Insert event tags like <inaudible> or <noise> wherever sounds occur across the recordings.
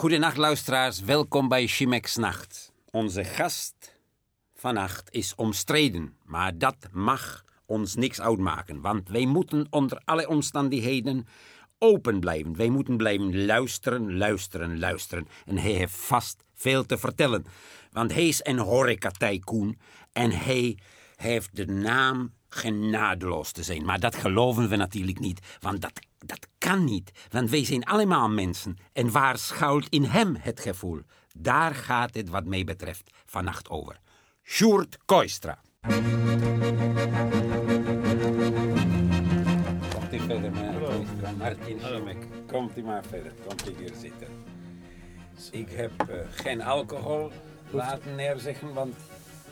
Goedenacht luisteraars, welkom bij Chimex Nacht. Onze gast vannacht is omstreden, maar dat mag ons niks uitmaken, want wij moeten onder alle omstandigheden open blijven. Wij moeten blijven luisteren, luisteren, luisteren. En hij heeft vast veel te vertellen, want hij is een horeca-tycoon en hij heeft de naam genadeloos te zijn. Maar dat geloven we natuurlijk niet, want dat, dat kan niet. Want wij zijn allemaal mensen. En waar schuilt in hem het gevoel? Daar gaat het wat mij betreft vannacht over. Sjoerd Koistra. Komt u verder, meneer Koistra. Martin Schimek. Komt u maar verder. Komt u hier zitten. Ik heb eh, geen alcohol laten neerzeggen, want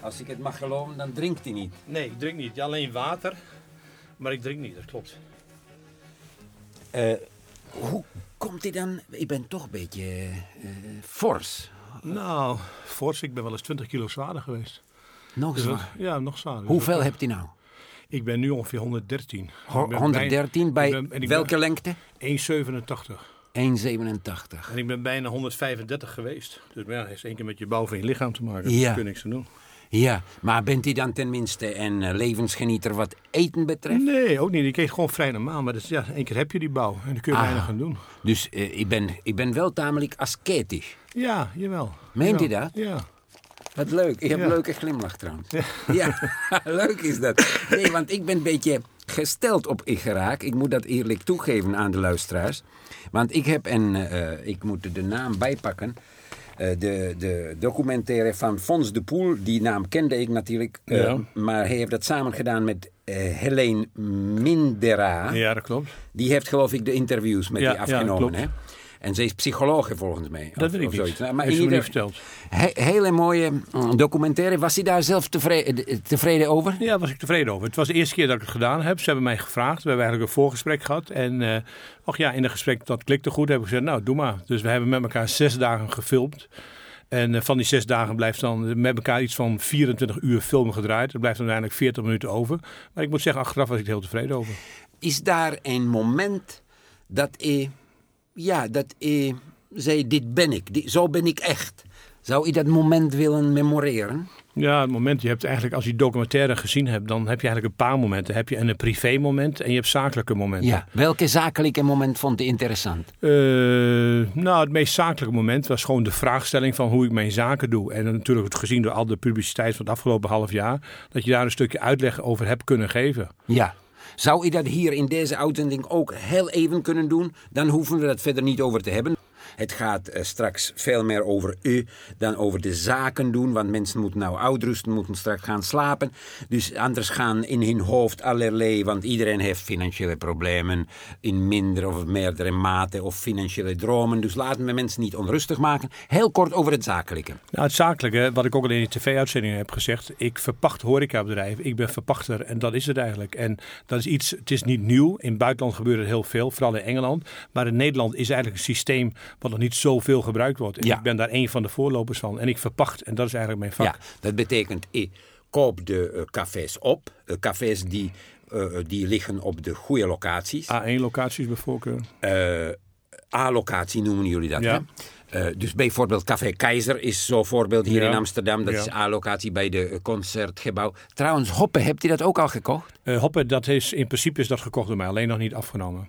als ik het mag geloven, dan drinkt hij niet. Nee, ik drink niet. Ja, alleen water. Maar ik drink niet, dat klopt. Eh, hoe komt hij dan? Ik ben toch een beetje eh, fors. Nou, fors, ik ben wel eens 20 kilo zwaarder geweest. Nog Dus dat- zwaar. ja, nog zwaarder. Dus Hoeveel dat- hebt hij nou? Ik ben nu ongeveer 113. Ho- Ik ben 113 bij ik ben- ik welke lengte? ben 1,87. 1,87. En ik ben bijna 135 geweest. Dus ja, heeft één keer met je bouw van je lichaam te maken. Ja. Daar kun je niks aan doen. Ja, maar bent u dan tenminste een eh, levensgenieter wat eten betreft? Nee, ook niet. Ik eet gewoon vrij normaal. Maar dat is, ja, één keer heb je die bouw. En dan kun je Ah. weinig aan doen. Dus eh, ik, ben, ik ben wel tamelijk ascetisch. Ja, jawel. Meent ja. u dat? Ja. Wat leuk. Ik heb Ja. een leuke glimlach trouwens. Ja, <laughs> leuk is dat. Nee, want ik ben een beetje gesteld op ik geraak. Ik moet dat eerlijk toegeven aan de luisteraars. Want ik heb een, eh, ik moet de naam bijpakken. Eh, de, de documentaire van Fons de Poel, die naam kende ik natuurlijk. eh, Ja. Maar hij heeft dat samen gedaan met eh Helene Mindera. ja, dat klopt. Die heeft geloof ik de interviews met Ja, die ja, afgenomen. klopt. hè? En ze is psychologe volgens mij. Dat of- weet ik niet. zoiets. Nou, Maar in ieder verteld. He- hele mooie mm, documentaire. Was hij daar zelf tevreden, tevreden over? Ja, daar was ik tevreden over. Het was de eerste keer dat ik het gedaan heb. Ze hebben mij gevraagd. We hebben eigenlijk een voorgesprek gehad. En eh och ja, in het gesprek dat klikte goed. Heb ik gezegd, nou, doe maar. Dus we hebben met elkaar zes dagen gefilmd. En eh, van die zes dagen blijft dan met elkaar iets van 24 uur filmen gedraaid. Er blijft uiteindelijk 40 minuten over. Maar ik moet zeggen, achteraf was ik er heel tevreden over. Is daar een moment dat hij, ja, dat hij zei, dit ben ik, dit, zo ben ik echt. Zou je dat moment willen memoreren? Ja, het moment, je hebt eigenlijk, als je documentaire gezien hebt, dan heb je eigenlijk een paar momenten. Heb je een privé moment en je hebt zakelijke momenten. Ja. Welke zakelijke moment vond hij interessant? Eh, nou, het meest zakelijke moment was gewoon de vraagstelling van hoe ik mijn zaken doe. En natuurlijk het gezien door al de publiciteit van het afgelopen half jaar, dat je daar een stukje uitleg over hebt kunnen geven. Ja. Zou je dat hier in deze uitzending ook heel even kunnen doen? Dan hoeven we dat verder niet over te hebben. Het gaat eh, straks veel meer over u dan over de zaken doen. Want mensen moeten nou uitrusten, moeten straks gaan slapen. Dus anders gaan in hun hoofd allerlei... Want iedereen heeft financiële problemen in minder of meerdere mate. Of financiële dromen. Dus laten we mensen niet onrustig maken. Heel kort over het zakelijke. Nou, het zakelijke, wat ik ook al in die tv-uitzendingen heb gezegd, ik verpacht horecabedrijven, ik ben verpachter en dat is het eigenlijk. En dat is iets, het is niet nieuw, in het buitenland gebeurt het heel veel, vooral in Engeland. Maar in Nederland is eigenlijk een systeem wat nog niet zoveel gebruikt wordt. En Ja. ik ben daar een van de voorlopers van en ik verpacht en dat is eigenlijk mijn vak. Ja, dat betekent, ik koop de eh, cafés op. Eh, cafés die, eh, die liggen op de goede locaties. A1-locaties bij voorkeur. Eh, A-locatie noemen jullie dat, Ja. hè? Dus bijvoorbeeld Café Keizer is zo'n voorbeeld hier Ja. in Amsterdam. Dat is A-locatie bij de Concertgebouw. Trouwens, Hoppe, hebt u dat ook al gekocht? Hoppe, dat is, in principe is dat gekocht door mij, alleen nog niet afgenomen.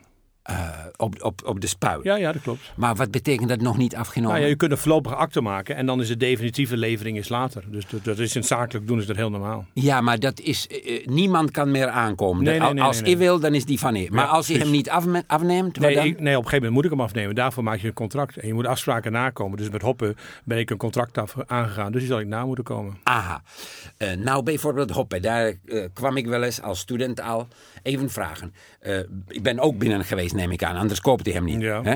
Eh, op, op, op de spuit. Ja, ja, dat klopt. Maar wat betekent dat nog niet afgenomen? Nou ja, je kunt een voorlopige akte maken en dan is de definitieve levering is later. Dus dat, dat is in het zakelijk doen is dat heel normaal. Ja, maar dat is, eh, eh, niemand kan meer aankomen. Nee, Dat- nee, nee, als nee, nee. wil, dan is die van je. Maar Ja, als hij hem niet afneemt, Nee, dan? ik- nee, op een gegeven moment moet ik hem afnemen. Daarvoor maak je een contract. En je moet afspraken nakomen. Dus met Hoppen ben ik een contract af, aangegaan. Dus die zal ik na moeten komen. Aha. Nou, bijvoorbeeld Hoppe, daar kwam ik wel eens als student al. Even vragen. Eh, ik ben ook binnen geweest, neem ik aan, anders koopt hij hem niet. Ja. Hè?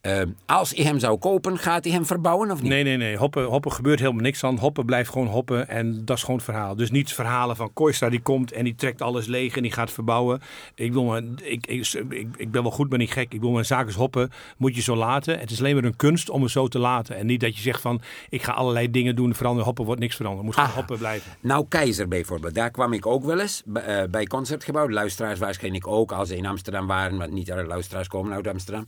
Eh, als hij hem zou kopen, gaat hij hem verbouwen of niet? Nee, nee, nee. Hoppen, hoppen gebeurt helemaal niks aan. Hoppen blijft gewoon hoppen. En dat is gewoon het verhaal. Dus niet verhalen van Koistra die komt en die trekt alles leeg en die gaat verbouwen. Ik, wil maar, ik, ik, ik, ik ben wel goed, maar niet gek. Ik wil mijn zaken hoppen. Moet je zo laten. Het is alleen maar een kunst om het zo te laten. En niet dat je zegt van ik ga allerlei dingen doen veranderen. Hoppen wordt niks veranderen. Moet gewoon Aha. hoppen blijven. Nou, Keizer bijvoorbeeld, daar kwam ik ook wel eens bij Concertgebouw. De luisteraars waarschijnlijk ook, als ze in Amsterdam waren, want niet alle luisteraars komen uit Amsterdam.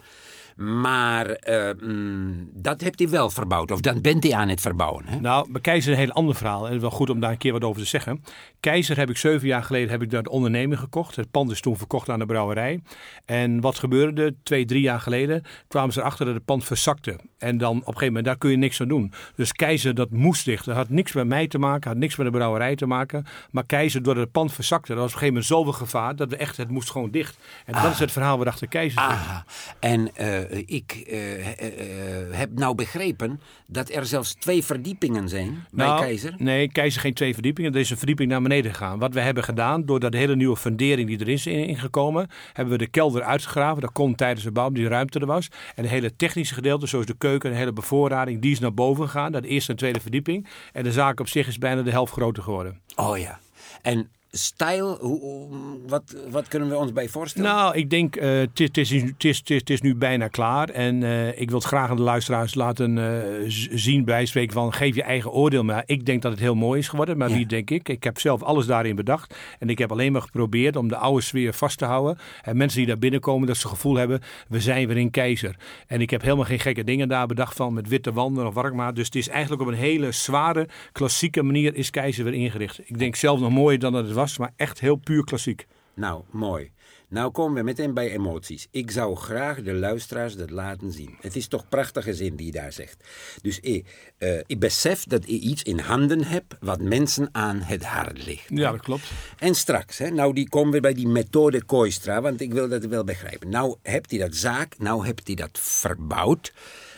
Maar eh, mm, dat heeft hij wel verbouwd. Of dan bent hij aan het verbouwen. Hè? Nou, bij Keizer een heel ander verhaal. En het is wel goed om daar een keer wat over te zeggen. Keizer heb ik zeven jaar geleden heb ik de onderneming gekocht. Het pand is toen verkocht aan de brouwerij. En wat gebeurde? Twee, drie jaar geleden kwamen ze erachter dat het pand verzakte. En dan op een gegeven moment, daar kun je niks aan doen. Dus Keizer, dat moest dicht. Dat had niks met mij te maken, had niks met de brouwerij te maken. Maar Keizer, doordat het pand verzakte, dat was op een gegeven moment zoveel gevaar dat we echt, het moest gewoon dicht. En dat is het verhaal waarachter Keizer zit. Ah, en eh, ik eh, eh, heb nou begrepen dat er zelfs twee verdiepingen zijn bij Nou, Keizer. Nee, Keizer geen twee verdiepingen. Er is een verdieping naar beneden gegaan. Wat we hebben gedaan, door de hele nieuwe fundering die er is in- ingekomen, hebben we de kelder uitgegraven. Dat kon tijdens de bouw, die ruimte er was. En het hele technische gedeelte, zoals de keuken en de hele bevoorrading, die is naar boven gegaan. De eerste en tweede verdieping. En de zaak op zich is bijna de helft groter geworden. Oh ja. En stijl, hoe, wat, wat kunnen we ons bij voorstellen? Nou, ik denk, eh, het is- het is, nu bijna klaar. En eh, ik wil het graag aan de luisteraars laten eh, z- zien, bij spreken van geef je eigen oordeel. Maar ik denk dat het heel mooi is geworden. Maar Ja. wie denk ik? Ik heb zelf alles daarin bedacht. En ik heb alleen maar geprobeerd om de oude sfeer vast te houden. En mensen die daar binnenkomen, dat ze het gevoel hebben, we zijn weer in keizer. En ik heb helemaal geen gekke dingen daar bedacht van met witte wanden of warkmaat. Dus het is eigenlijk op een hele zware, klassieke manier is keizer weer ingericht. Ik denk zelf nog mooier dan dat het was, maar echt heel puur klassiek. Nou, mooi. Nou komen we meteen bij emoties. Ik zou graag de luisteraars dat laten zien. Het is toch prachtige zin die je daar zegt. Dus ik, eh, ik besef dat ik iets in handen heb wat mensen aan het hart ligt. Ja, dat klopt. En straks, hè, nou die komen we bij die methode Koistra, want ik wil dat wel begrijpen. Nou hebt hij dat zaak, nou hebt hij dat verbouwd.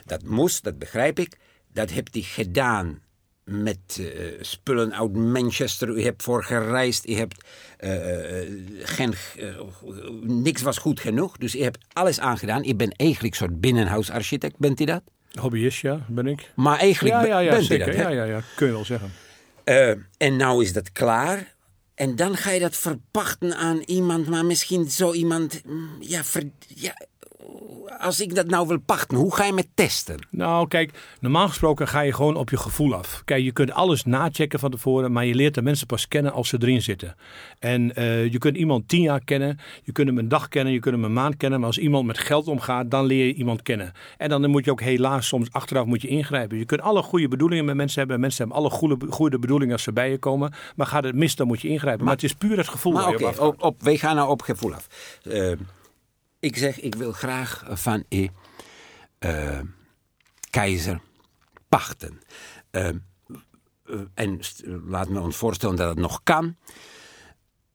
Dat moest, dat begrijp ik. Dat hebt hij gedaan met eh, spullen uit Manchester. U hebt voor gereisd, u hebt eh, eh, geen, niks was goed genoeg. Dus u hebt alles aangedaan. Ik ben eigenlijk een soort binnenhuisarchitect, bent u dat? Hobbyist, ja, ben ik. Maar eigenlijk Ja, ja, ja, bent u zeker. dat, ja, ja, ja, kun je wel zeggen. En nou is dat klaar. En dan ga je dat verpachten aan iemand, maar misschien zo iemand. mm, Ja, ver- ja, als ik dat nou wil pachten, hoe ga je me testen? Nou, kijk, normaal gesproken ga je gewoon op je gevoel af. Kijk, je kunt alles nachecken van tevoren, maar je leert de mensen pas kennen als ze erin zitten. En eh, je kunt iemand tien jaar kennen, je kunt hem een dag kennen, je kunt hem een maand kennen, maar als iemand met geld omgaat, dan leer je iemand kennen. En dan moet je ook helaas soms achteraf moet je ingrijpen. Je kunt alle goede bedoelingen met mensen hebben, en mensen hebben alle goede, goede bedoelingen als ze bij je komen, maar gaat het mis, dan moet je ingrijpen. Maar, het is puur het gevoel Maar oké, op afgaat. op, op, wij gaan nou op gevoel af. Eh, ik zeg, ik wil graag van u eh, keizer pachten. Eh, en laat me ons voorstellen dat het nog kan.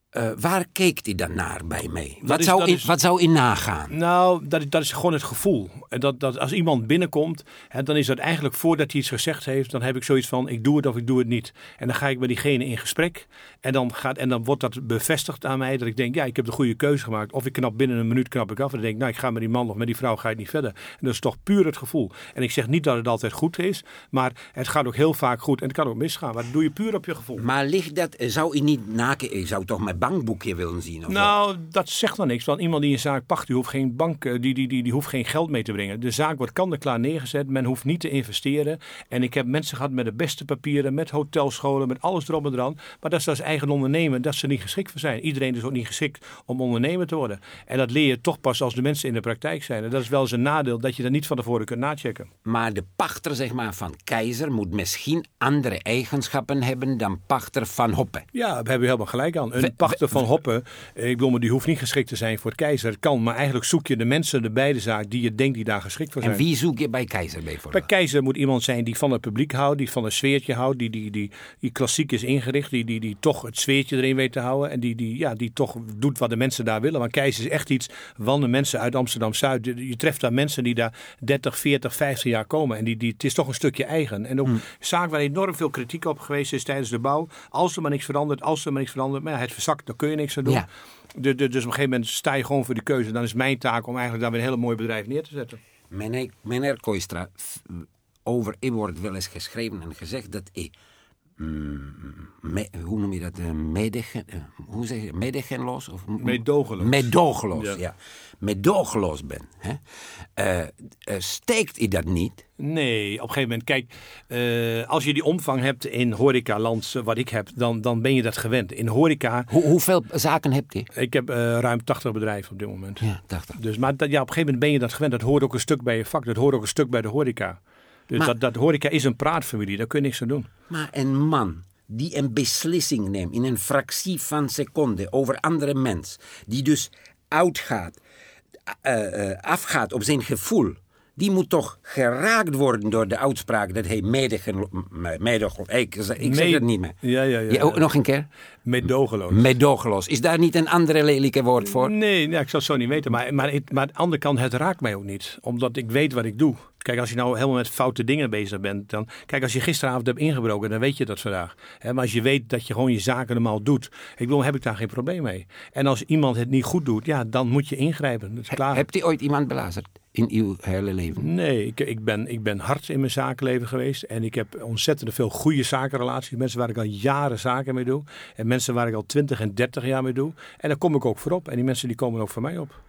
Eh, waar keek hij dan naar bij mij? Wat, is- zou, in, is- wat zou in nagaan? Nou, dat, is- dat is gewoon het gevoel. Dat, dat als iemand binnenkomt, hè, dan is dat eigenlijk voordat hij iets gezegd heeft, dan heb ik zoiets van: ik doe het of ik doe het niet. En dan ga ik met diegene in gesprek. En dan, gaat, en dan wordt dat bevestigd aan mij dat ik denk: ja, ik heb de goede keuze gemaakt. Of ik knap binnen een minuut knap ik af. En dan denk ik: nou, ik ga met die man of met die vrouw ga ik niet verder. En dat is toch puur het gevoel. En ik zeg niet dat het altijd goed is, maar het gaat ook heel vaak goed. En het kan ook misgaan. Maar dat doe je puur op je gevoel. Maar ligt dat, zou u niet naken, ik zou toch mijn bankboekje willen zien? Of? Nou, dat zegt dan niks. Want iemand die een zaak pacht, die hoeft geen bank, eh, die, die, die, die hoeft geen geld mee te brengen. De zaak wordt kant-en-klaar neergezet. Men hoeft niet te investeren. En ik heb mensen gehad met de beste papieren, met hotelscholen, met alles erop en eraan. Maar dat is als eigen ondernemer, dat ze niet geschikt voor zijn. Iedereen is ook niet geschikt om ondernemer te worden. En dat leer je toch pas als de mensen in de praktijk zijn. En dat is wel eens een nadeel dat je dat niet van tevoren kunt nachecken. Maar de pachter zeg maar, van Keizer moet misschien andere eigenschappen hebben dan pachter van Hoppe. Ja, daar hebben we helemaal gelijk aan. Een Van Hoppen, eh, ik bedoel, maar die hoeft niet geschikt te zijn voor het keizer. Het kan, maar eigenlijk zoek je de mensen bij de zaak die je denkt die daar geschikt voor zijn. En wie zoek je bij Keizer Bij bijvoorbeeld? keizer moet iemand zijn die van het publiek houdt, die van een sfeertje houdt, die, die, die, die klassiek is ingericht, die, die, die toch het sfeertje erin weet te houden en die, die, ja, die toch doet wat de mensen daar willen. Want keizer is echt iets van de mensen uit Amsterdam-Zuid. Je je treft daar mensen die daar 30, 40, 50 jaar komen en die, die, het is toch een stukje eigen. En ook een zaak waar enorm veel kritiek op geweest is tijdens de bouw. Als er maar niks verandert, als er maar niks verandert, maar ja, het verzakt, dan kun je niks aan doen. Ja. De, de, dus op een gegeven moment sta je gewoon voor de keuze. Dan is mijn taak om eigenlijk daar weer een hele mooi bedrijf neer te zetten. Meneer, meneer Koistra, over u wordt wel eens geschreven en gezegd dat u me- hoe noem je dat? eh, medegen, eh, hoe zeg je? Medegenloos? Of, Meedogenloos. Medogeloos, ja. Ja. Ben. Hè? Eh, steekt u dat niet? Nee, op een gegeven moment, kijk, als je die omvang hebt in horecaland, eh, wat ik heb, dan, dan ben je dat gewend. In horeca, Hoe, hoeveel zaken hebt u? ik heb ruim 80 bedrijven op dit moment. Ja, dacht ik. Dus, maar dat, ja, op een gegeven moment ben je dat gewend. Dat hoort ook een stuk bij je vak, dat hoort ook een stuk bij de horeca. Dus Maar- dat, dat horeca is een praatfamilie, daar kun je niks aan doen. Maar een man die een beslissing neemt in een fractie van seconde over andere mens, die dus uitgaat, eh, afgaat op zijn gevoel, die moet toch geraakt worden door de uitspraak dat hij medegelo- me- medegelo- Ik, ik zeg het niet meer. Ja, ja, ja. Ja, nog een keer? Meedogenloos. Medogeloos. Is daar niet een andere lelijke woord voor? Nee, ik zal het zo niet weten. Maar, maar, het- maar aan de andere kant, het raakt mij ook niet. Omdat ik weet wat ik doe. Kijk, als je nou helemaal met foute dingen bezig bent. Dan, kijk, als je gisteravond hebt ingebroken, dan weet je dat vandaag. Maar als je weet dat je gewoon je zaken normaal doet. Ik bedoel, heb ik daar geen probleem mee. En als iemand het niet goed doet, ja, dan moet je ingrijpen. Dat is klaar. Hebt u ooit iemand belazerd in uw hele leven? Nee, ik, ik, ben, ik ben hard in mijn zakenleven geweest. En ik heb ontzettend veel goede zakenrelaties. Mensen waar ik al jaren zaken mee doe. En mensen waar ik al 20 en 30 jaar mee doe. En daar kom ik ook voor op. En die mensen die komen ook voor mij op.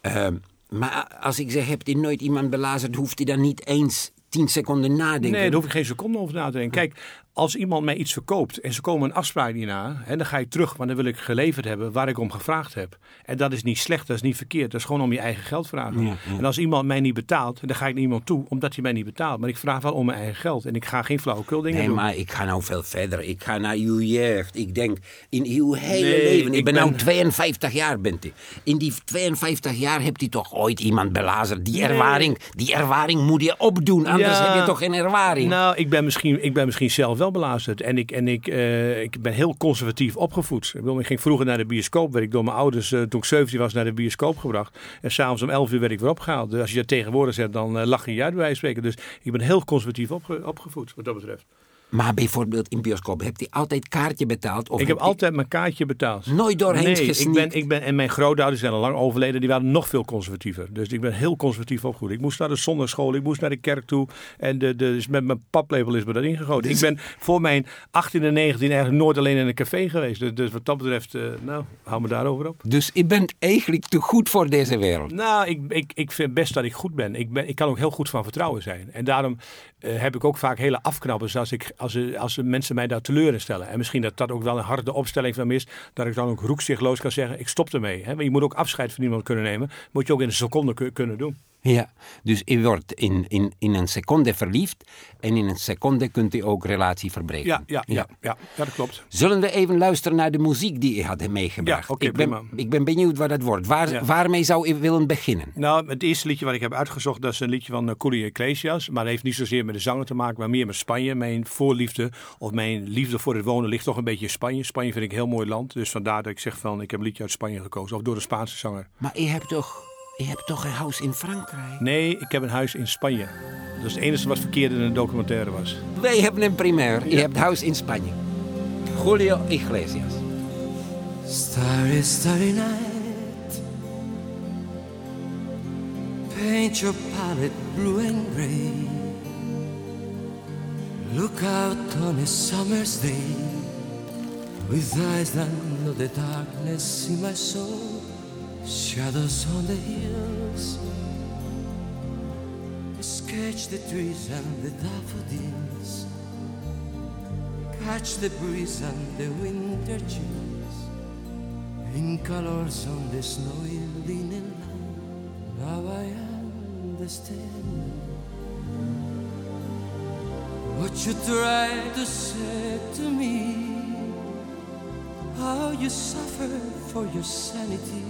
Ehm, maar als ik zeg, hebt u nooit iemand belazerd, hoeft u dan niet eens tien seconden nadenken? Nee, daar hoef ik geen seconde over na te denken. Kijk, als iemand mij iets verkoopt en ze komen een afspraak niet na, dan ga ik terug, want dan wil ik geleverd hebben waar ik om gevraagd heb. En dat is niet slecht, dat is niet verkeerd. Dat is gewoon om je eigen geld vragen. Ja, ja. En als iemand mij niet betaalt, dan ga ik naar iemand toe, omdat hij mij niet betaalt. Maar ik vraag wel om mijn eigen geld en ik ga geen flauwekul dingen Nee, doen. maar ik ga nou veel verder. Ik ga naar uw jeugd. Ik denk, in uw hele Nee, leven. Ik, ik ben, ben- nou 52 jaar, bent u. In die 52 jaar hebt u toch ooit iemand belazerd. Die ervaring, die ervaring moet je opdoen, anders Ja. heb je toch geen ervaring. Nou, ik ben misschien, ik ben misschien zelf wel belazerd. En ik, en ik, eh, ik ben heel conservatief opgevoed. Ik, bedoel, ik ging vroeger naar de bioscoop. Werd ik door mijn ouders, eh, toen ik 17 was, naar de bioscoop gebracht. En s'avonds om 11 uur werd ik weer opgehaald. Dus als je dat tegenwoordig zegt, dan eh, lach je je uit bij spreken. Dus ik ben heel conservatief opge- opgevoed, wat dat betreft. Maar bijvoorbeeld in bioscoop, hebt u altijd kaartje betaald? Of Ik heb altijd mijn kaartje betaald. Nooit doorheen nee, ik ben, ik ben, en mijn grootouders zijn al lang overleden, die waren nog veel conservatiever. Dus ik ben heel conservatief opgevoed. Ik moest naar de zondagschool, ik moest naar de kerk toe. En de, de, dus met mijn paplepel is me dat ingegoten. Ik ben voor mijn 18 en 19 eigenlijk nooit alleen in een café geweest. Dus, dus wat dat betreft, eh, nou, hou me daarover op. Dus u bent eigenlijk te goed voor deze wereld. Nou, ik, ik, ik vind best dat ik goed ben. Ik, ben. ik kan ook heel goed van vertrouwen zijn. En daarom eh, heb ik ook vaak hele afknappers als, ik, als, als mensen mij daar teleurstellen. En misschien dat dat ook wel een harde opstelling van is. Dat ik dan ook roekzichtloos kan zeggen, ik stop ermee. Hè? Want je moet ook afscheid van iemand kunnen nemen. Moet je ook in een seconde ku- kunnen doen. Ja, dus u wordt in, in, in een seconde verliefd en in een seconde kunt u ook relatie verbreken. Ja, ja, ja, ja, ja dat klopt. Zullen we even luisteren naar de muziek die u had meegebracht? Ja, ik, ben, prima. ik ben benieuwd wat het wordt. Waar, Ja. Waarmee zou u willen beginnen? Nou, het eerste liedje wat ik heb uitgezocht, dat is een liedje van uh, Julio Iglesias. Maar dat heeft niet zozeer met de zanger te maken, maar meer met Spanje. Mijn voorliefde, of mijn liefde voor het wonen, ligt toch een beetje in Spanje. Spanje vind ik een heel mooi land. Dus vandaar dat ik zeg van, ik heb een liedje uit Spanje gekozen. Of door de Spaanse zanger. Maar u hebt toch, u hebt toch een huis in Frankrijk? Nee, ik heb een huis in Spanje. Dat is het enige wat verkeerd in een documentaire was. Wij hebben een primeur. U hebt huis in Spanje. Julio Iglesias. Starry, starry night. Paint your palette blue and gray. Look out on a summer's day. With eyes that know the darkness in my soul. Shadows on the hills. Sketch the trees and the daffodils. Catch the breeze and the winter chills. In colors on the snowy linen land. Now I understand what you tried to say to me. How you suffer for your sanity.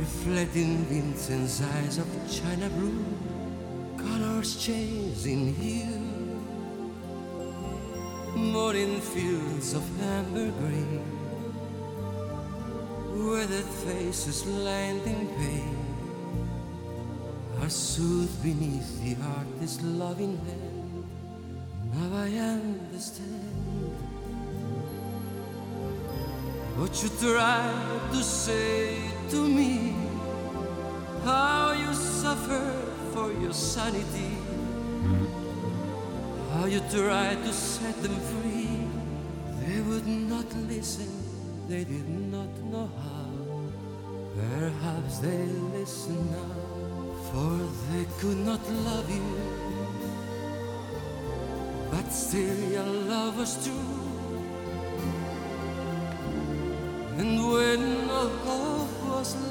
Reflecting Vincent's eyes of china blue. Colors change in hue. morning fields of amber green, the faces lined in pain are soothed beneath the artist's loving hand. Now I understand what you tried to say to me, how you suffered for your sanity, how you tried to set them free. They would not listen, they did not know how. Perhaps they listen now, for they could not love you. But still, your love was true. And when all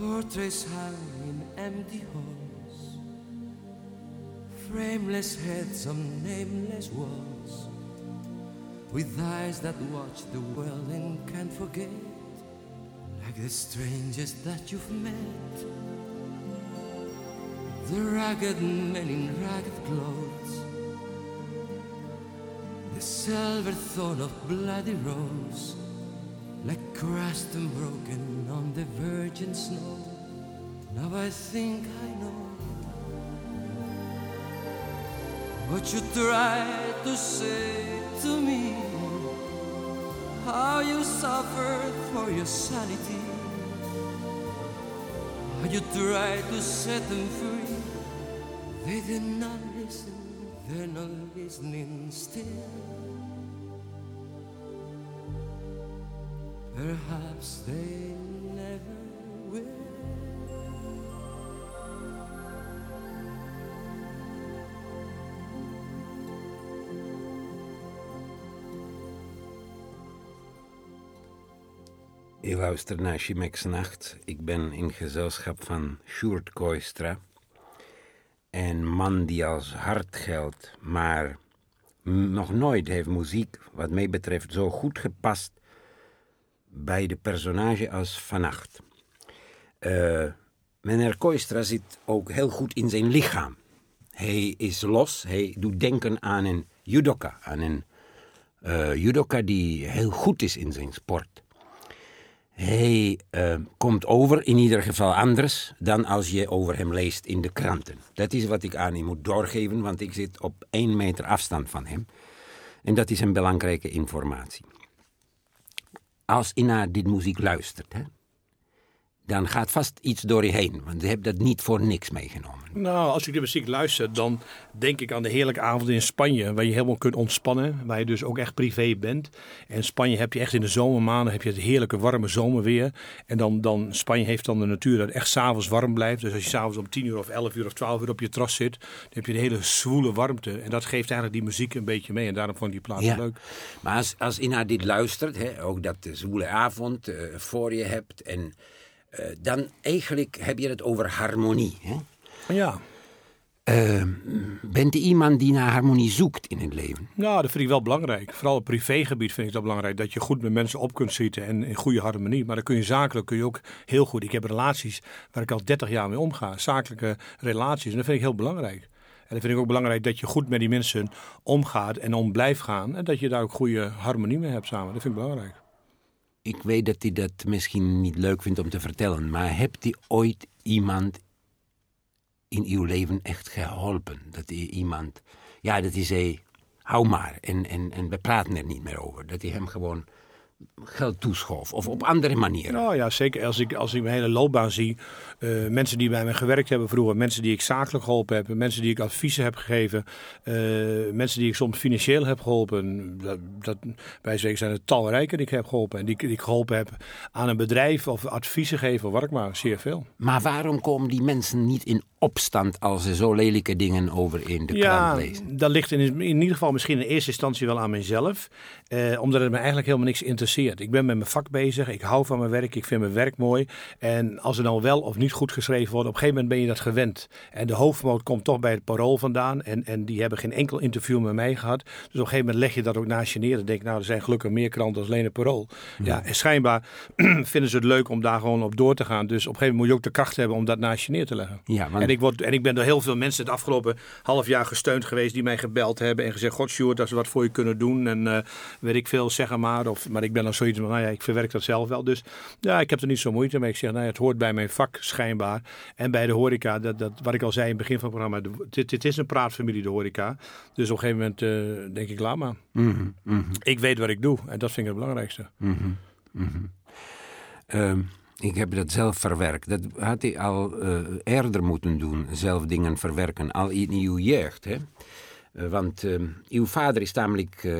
portraits hung in empty halls, frameless heads on nameless walls, with eyes that watch the world and can't forget, like the strangest that you've met. The ragged men in ragged clothes, the silver thorn of bloody rose, like crushed and broken on the virgin snow. Now I think I know what you tried to say to me, how you suffered for your sanity. How you tried to set them free. They did not listen, they're not listening still. Perhaps they never will. Je luistert naar Chimex Nacht. Ik ben in gezelschap van Sjoerd Kooistra. Een man die als hard geldt, maar nog nooit heeft muziek, wat mij betreft, zo goed gepast bij de personage als vannacht. Eh meneer Kooistra zit ook heel goed in zijn lichaam. Hij is los, hij doet denken aan een judoka, aan een eh, judoka die heel goed is in zijn sport. Hij eh, komt over, in ieder geval anders dan als je over hem leest in de kranten. Dat is wat ik aan hem moet doorgeven, want ik zit op één meter afstand van hem. En dat is een belangrijke informatie. Als naar dit muziek luistert, hè, dan gaat vast iets door je heen, want je hebt dat niet voor niks meegenomen. Nou, als ik de muziek luister, dan denk ik aan de heerlijke avonden in Spanje. Waar je helemaal kunt ontspannen. Waar je dus ook echt privé bent. En Spanje heb je echt in de zomermaanden heb je het heerlijke warme zomerweer. En dan, dan Spanje heeft dan de natuur dat echt s'avonds warm blijft. Dus als je s'avonds om 10 uur of 11 uur of 12 uur op je terras zit. Dan heb je een hele zwoele warmte. En dat geeft eigenlijk die muziek een beetje mee. En daarom vond ik die plaat Ja. leuk. Maar als, als je naar dit luistert, hè, ook dat de zwoele avond eh, voor je hebt, en, dan eigenlijk heb je het over harmonie. Hè? Ja. Eh, bent u iemand die naar harmonie zoekt in het leven? Nou, dat vind ik wel belangrijk. Vooral op privégebied vind ik dat belangrijk. Dat je goed met mensen op kunt zitten en in goede harmonie. Maar dan kun je zakelijk kun je ook heel goed. Ik heb relaties waar ik al 30 jaar mee omga. Zakelijke relaties. En dat vind ik heel belangrijk. En dan vind ik ook belangrijk dat je goed met die mensen omgaat en om blijft gaan. En dat je daar ook goede harmonie mee hebt samen. Dat vind ik belangrijk. Ik weet dat hij dat misschien niet leuk vindt om te vertellen, maar hebt u ooit iemand in uw leven echt geholpen? Dat u iemand, ja, dat hij zei, hou maar, en, en, en we praten er niet meer over. Dat hij hem gewoon geld toeschoof? Of op andere manieren? Nou ja, zeker. Als ik, als ik mijn hele loopbaan zie, eh, mensen die bij mij gewerkt hebben vroeger, mensen die ik zakelijk geholpen heb, mensen die ik adviezen heb gegeven, eh, mensen die ik soms financieel heb geholpen. Dat, dat, bij zeker zijn het talrijke die ik heb geholpen. En die, die ik geholpen heb aan een bedrijf of adviezen geven of wat ik maar, zeer veel. Maar waarom komen die mensen niet in opstand als ze zo lelijke dingen over in de krant lezen? dat ligt in, in ieder geval misschien in eerste instantie wel aan mezelf. Eh, omdat het me eigenlijk helemaal niks interesseert. Ik ben met mijn vak bezig, ik hou van mijn werk, ik vind mijn werk mooi. En als er dan wel of niet goed geschreven wordt, op een gegeven moment ben je dat gewend. En de hoofdmoot komt toch bij het parool vandaan. En, en die hebben geen enkel interview met mij gehad. Dus op een gegeven moment leg je dat ook naast je neer. Dan denk ik, nou, er zijn gelukkig meer kranten als alleen het parool. Ja, en schijnbaar <clears throat> vinden ze het leuk om daar gewoon op door te gaan. Dus op een gegeven moment moet je ook de kracht hebben om dat naast je neer te leggen. Ja, want- en, ik word, en ik ben door heel veel mensen het afgelopen half jaar gesteund geweest die mij gebeld hebben en gezegd: God, Sjoerd, als we wat voor je kunnen doen. En eh, weet ik veel, zeg maar. Of, maar ik ben dan zoiets van: nou ja, ik verwerk dat zelf wel. Dus ja, ik heb er niet zo moeite mee. Ik zeg: nou ja, het hoort bij mijn vak schijnbaar. En bij de horeca, dat, dat, wat ik al zei in het begin van het programma, de- dit, dit is een praatfamilie, de horeca. Dus op een gegeven moment eh, denk ik: laat maar. Mhm, mhm, Ik weet wat ik doe en dat vind ik het belangrijkste. mhm. Ehm, ik heb dat zelf verwerkt. Dat had hij al eh, eerder moeten doen, zelf dingen verwerken, al in uw jeugd. Hè? Eh, want ehm, uw vader is tamelijk eh,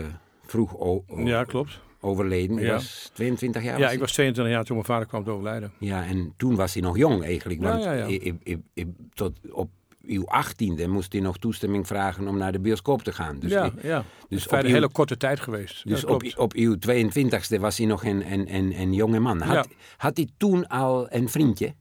vroeg Ja, klopt. overleden. Ja. was 22 jaar? Ja, was ik was 22 jaar toen mijn vader kwam te overlijden. Ja, en toen was hij nog jong eigenlijk. Want ja, ja. tot op uw achttiende moest hij nog toestemming vragen om naar de bioscoop te gaan. Dus, ja, ja. dus op een hele korte tijd geweest. dus op, op uw 22ste was hij nog een, een, een, een jonge man. Had, had hij toen al een vriendje?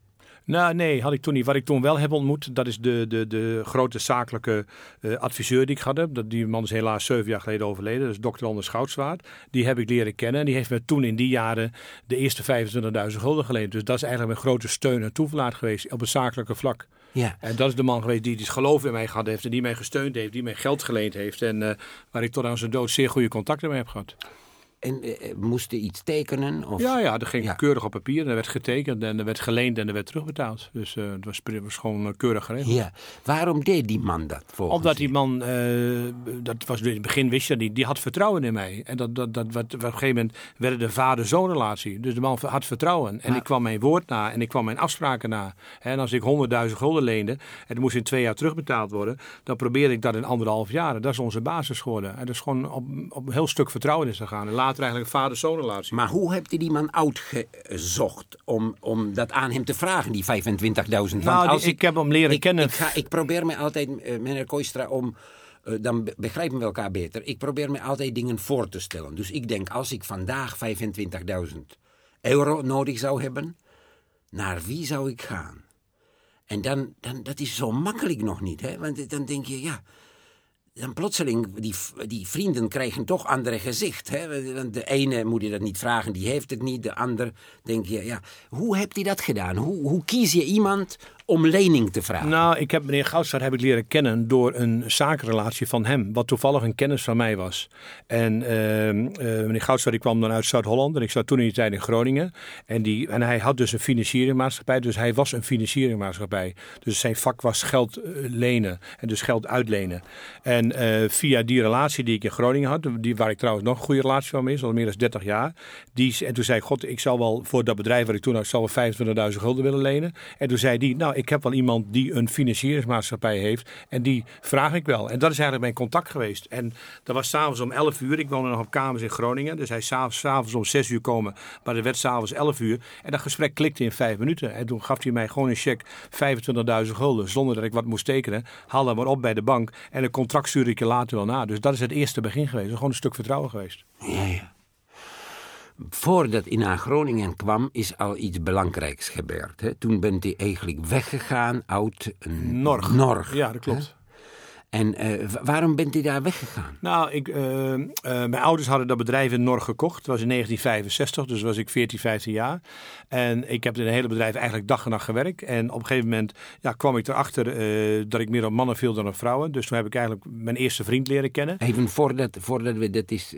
Nou, nee, had ik toen niet. Wat ik toen wel heb ontmoet, dat is de, de, de grote zakelijke eh, adviseur die ik had. heb. Dat, die man is helaas zeven jaar geleden overleden. Dat is dokter Anders Schoutswaard. Die heb ik leren kennen. En die heeft me toen in die jaren de eerste 25.000 gulden geleend. Dus dat is eigenlijk mijn grote steun en toeverlaat geweest op het zakelijke vlak. Ja. En dat is de man geweest die het geloof in mij gehad heeft. En die mij gesteund heeft, die mij geld geleend heeft. En eh, waar ik tot aan zijn dood zeer goede contacten mee heb gehad. En eh, moest hij iets tekenen? Of? Ja, ja, dat ging Ja. keurig op papier. Er werd getekend en er werd geleend en er werd terugbetaald. Dus eh, het was, gewoon eh, keurig geregeld. Ja. Waarom deed die man dat volgens Omdat die man, eh, dat was in het begin wist je dat niet, die had vertrouwen in mij. En dat, dat, dat, wat, op een gegeven moment werd de vader-zoon relatie. Dus de man had vertrouwen. En Maar- ik kwam mijn woord na en ik kwam mijn afspraken na. En als ik 100.000 gulden leende en het moest in twee jaar terugbetaald worden, dan probeerde ik dat in anderhalf jaar. Dat is onze basis geworden. En dat is gewoon op, op een heel stuk vertrouwen is gegaan. En later eigenlijk vader-zoon relatie. Maar hoe hebt u die man uitgezocht om, om dat aan hem te vragen, die 25.000? Want Nou, die- als ik heb hem leren ik, kennen. Ik, ga, ik probeer me altijd, eh, meneer Koistra, om... eh, dan be- begrijpen we elkaar beter. Ik probeer me altijd dingen voor te stellen. Dus ik denk, als ik vandaag 25.000 euro nodig zou hebben, naar wie zou ik gaan? En dan, dan, dat is zo makkelijk nog niet, hè? Want dan denk je, ja, dan plotseling, die, die vrienden krijgen toch andere gezicht. Hè? De ene moet je dat niet vragen, die heeft het niet. De ander denk je, ja, hoe hebt hij dat gedaan? Hoe, hoe kies je iemand om lening te vragen? Nou, ik heb meneer Goudstad heb ik leren kennen door een zakenrelatie van hem, wat toevallig een kennis van mij was. En ehm, eh, meneer Goudstad die kwam dan uit Zuid-Holland en ik zat toen in die tijd in Groningen. En, die, en hij had dus een financieringmaatschappij, dus hij was een financieringmaatschappij. Dus zijn vak was geld eh, lenen en dus geld uitlenen. En eh, via die relatie die ik in Groningen had, die, waar ik trouwens nog een goede relatie van mee is, al meer dan 30 jaar. Die, en toen zei ik, god, ik zal wel voor dat bedrijf wat ik toen had, zal wel 25.000 gulden willen lenen. En toen zei die, nou, ik heb wel iemand die een financieringsmaatschappij heeft en die vraag ik wel. En dat is eigenlijk mijn contact geweest. En dat was s'avonds om 11 uur. Ik woonde nog op kamers in Groningen. Dus hij zou s'avonds om 6 uur komen, maar er werd s'avonds 11 uur. En dat gesprek klikte in 5 minuten. En toen gaf hij mij gewoon een cheque 25.000 gulden, zonder dat ik wat moest tekenen. Haal dat maar op bij de bank en een contract stuurde ik je later wel na. Dus dat is het eerste begin geweest. Gewoon een stuk vertrouwen geweest. Ja, ja. Voordat hij naar Groningen kwam, is al iets belangrijks gebeurd. Hè? Toen bent hij eigenlijk weggegaan uit een Norg. Norg Ja, dat klopt. hè? En eh, wa- waarom bent hij daar weggegaan? Nou, ik, eh, eh, mijn ouders hadden dat bedrijf in Norg gekocht. Dat was in 1965, dus was ik 14, 15 jaar. En ik heb in het hele bedrijf eigenlijk dag en nacht gewerkt. En op een gegeven moment ja, kwam ik erachter dat ik meer op mannen viel dan op vrouwen. Dus toen heb ik eigenlijk mijn eerste vriend leren kennen. Even voordat, voordat we dat is,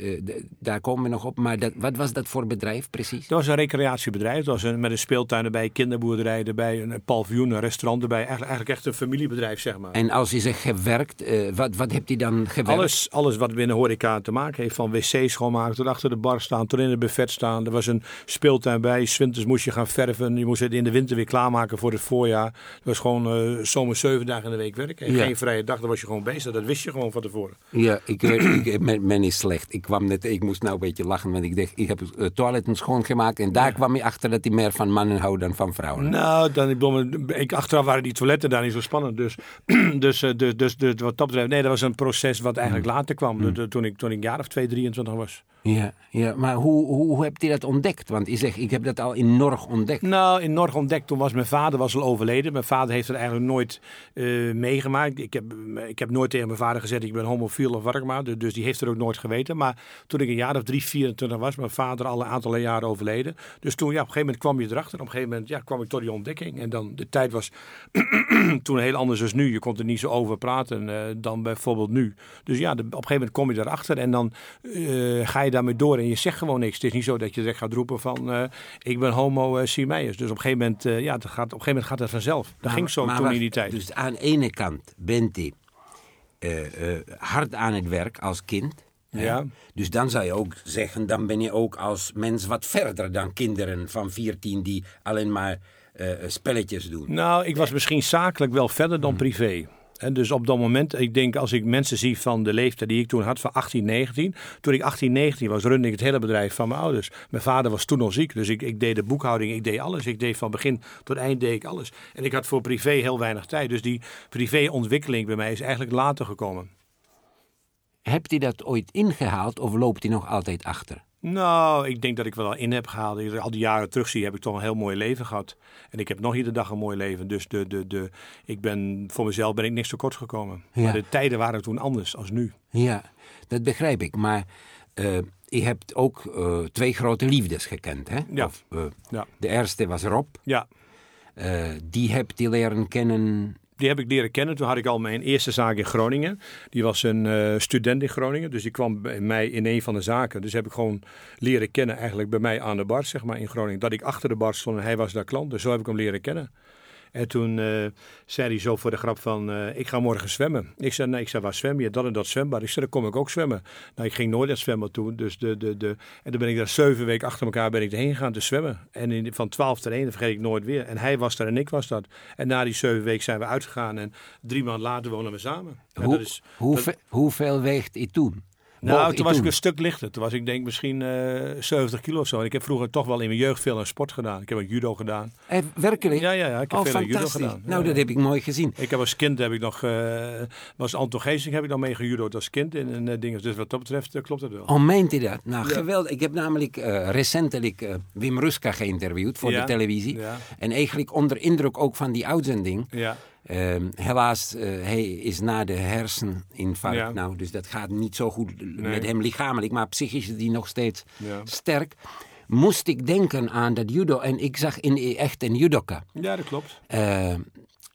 daar komen we nog op. Maar dat, wat was dat voor bedrijf precies? Dat was een recreatiebedrijf. Dat was een, met een speeltuin erbij, kinderboerderij erbij, een paviljoen, een restaurant erbij. Eigenlijk, eigenlijk echt een familiebedrijf, zeg maar. En als je zegt gewerkt, eh, wat, wat hebt hij dan gewerkt? Alles, alles wat binnen horeca te maken heeft. Van wc schoonmaken tot achter de bar staan, tot in het buffet staan. Er was een speeltuin bij. Winters moest je gaan verven. Je moest het in de winter weer klaarmaken voor het voorjaar. Het was gewoon eh zomer zeven dagen in de week werken. En Ja. geen vrije dag, daar was je gewoon bezig. Dat wist je gewoon van tevoren. Ja, ik, weet- ik, men, men is slecht. Ik kwam net, ik moest nou een beetje lachen, want ik dacht, ik heb eh, toiletten schoongemaakt en daar kwam je achter dat hij meer van mannen houdt dan van vrouwen. Nou, dan, ik, bedoel, ik, achteraf waren die toiletten daar niet zo spannend. Dus, <clears throat> dus, eh, dus, dus, dus wat dat betreft, nee, dat was een proces wat eigenlijk Mm. later kwam. De- Toen, ik, toen ik een jaar of twee, 23 was. Ja, ja maar hoe, hoe, hoe hebt hij dat ontdekt? Want je zegt, ik heb dat al in Norg ontdekt. Nou, in Norg ontdekt, toen was mijn vader was al overleden. Mijn vader heeft het eigenlijk nooit eh, meegemaakt. Ik heb, ik heb nooit tegen mijn vader gezegd, ik ben homofiel of wat ik maar. Dus- Dus die heeft het ook nooit geweten. Maar toen ik een jaar of drie, 24 was, mijn vader al een aantal jaren overleden. Dus toen, ja, op een gegeven moment kwam je erachter. Op een gegeven moment ja, kwam ik tot die ontdekking. En dan, de tijd was <clears throat> toen heel anders dan nu. Je kon er niet zo over praten eh, dan bijvoorbeeld nu. Dus ja, de- op een gegeven moment kom je erachter en dan eh, ga je daarmee door en je zegt gewoon niks. Het is niet zo dat je direct gaat roepen van eh, ik ben homo, zie mij eens. Dus op een gegeven moment, eh, ja, dat gaat, op een gegeven moment gaat dat vanzelf. Dat ging zo Maar toen in die tijd. Dus aan de ene kant bent hij eh, eh, hard aan het werk als kind. Ja. Dus dan zou je ook zeggen, dan ben je ook als mens wat verder dan kinderen van 14 die alleen maar eh, spelletjes doen. Nou, ik was misschien zakelijk wel verder dan privé. En dus op dat moment, ik denk als ik mensen zie van de leeftijd die ik toen had, van 18, 19. Toen ik 18, 19 was, runde ik het hele bedrijf van mijn ouders. Mijn vader was toen al ziek, dus ik, ik deed de boekhouding, ik deed alles. Ik deed van begin tot eind deed ik alles. En ik had voor privé heel weinig tijd. Dus die privéontwikkeling bij mij is eigenlijk later gekomen. Hebt hij dat ooit ingehaald of loopt hij nog altijd achter? Nou, ik denk dat ik wel al in heb gehaald. Al die jaren terugzie, heb ik toch een heel mooi leven gehad. En ik heb nog iedere dag een mooi leven. Dus de, de, de, ik ben, voor mezelf ben ik niks tekort gekomen. Ja. Maar de tijden waren toen anders als nu. Ja, dat begrijp ik. Maar eh, je hebt ook eh, twee grote liefdes gekend, hè? Ja. Of, eh, Ja, de eerste was Rob. ja. Die hebt je leren kennen. Die heb ik leren kennen. Toen had ik al mijn eerste zaak in Groningen. Die was een eh, student in Groningen. Dus die kwam bij mij in een van de zaken. Dus heb ik gewoon leren kennen eigenlijk bij mij aan de bar, zeg maar, in Groningen. Dat ik achter de bar stond en hij was daar klant. Dus zo heb ik hem leren kennen. En toen eh, zei hij zo voor de grap van, eh, ik ga morgen zwemmen. Ik zei, nee, ik zei, waar zwem je? Dat en dat zwembad. Ik zei, dan kom ik ook zwemmen. Nou, ik ging nooit naar het zwembad toe. Dus de, de, de, en dan ben ik daar zeven weken achter elkaar ben ik erheen gegaan te zwemmen. En in, van twaalf tot één, dat vergeet ik nooit weer. En hij was daar en ik was dat. En na die zeven weken zijn we uitgegaan. En drie maanden later wonen we samen. En Hoe, dat is, hoeve- hoeveel weegt hij toen? Nou, toen was ik een stuk lichter. Toen was ik denk misschien eh 70 kilo of zo. En ik heb vroeger toch wel in mijn jeugd veel aan sport gedaan. Ik heb ook judo gedaan. Eh, werkelijk? Ja, ja, ja. Ik heb oh, veel aan judo gedaan. Nou, Ja. dat heb ik mooi gezien. Ik heb als kind heb ik nog, eh was Anton heb ik dan mee gejudo'd als kind in een ding. Dus wat dat betreft eh, klopt het wel. Oh, meent hij dat? Nou, geweldig. Ik heb namelijk eh, recentelijk eh, Wim Ruska geïnterviewd voor Ja. de televisie. En eigenlijk onder indruk ook van die uitzending. Ja, Ehm, helaas, eh, hij is na de herseninfarct. Ja. Nou, dus dat gaat niet zo goed met hem lichamelijk, maar psychisch is hij nog steeds Ja. sterk. Moest ik denken aan dat judo en ik zag in echt een judoka. ja dat klopt. Eh,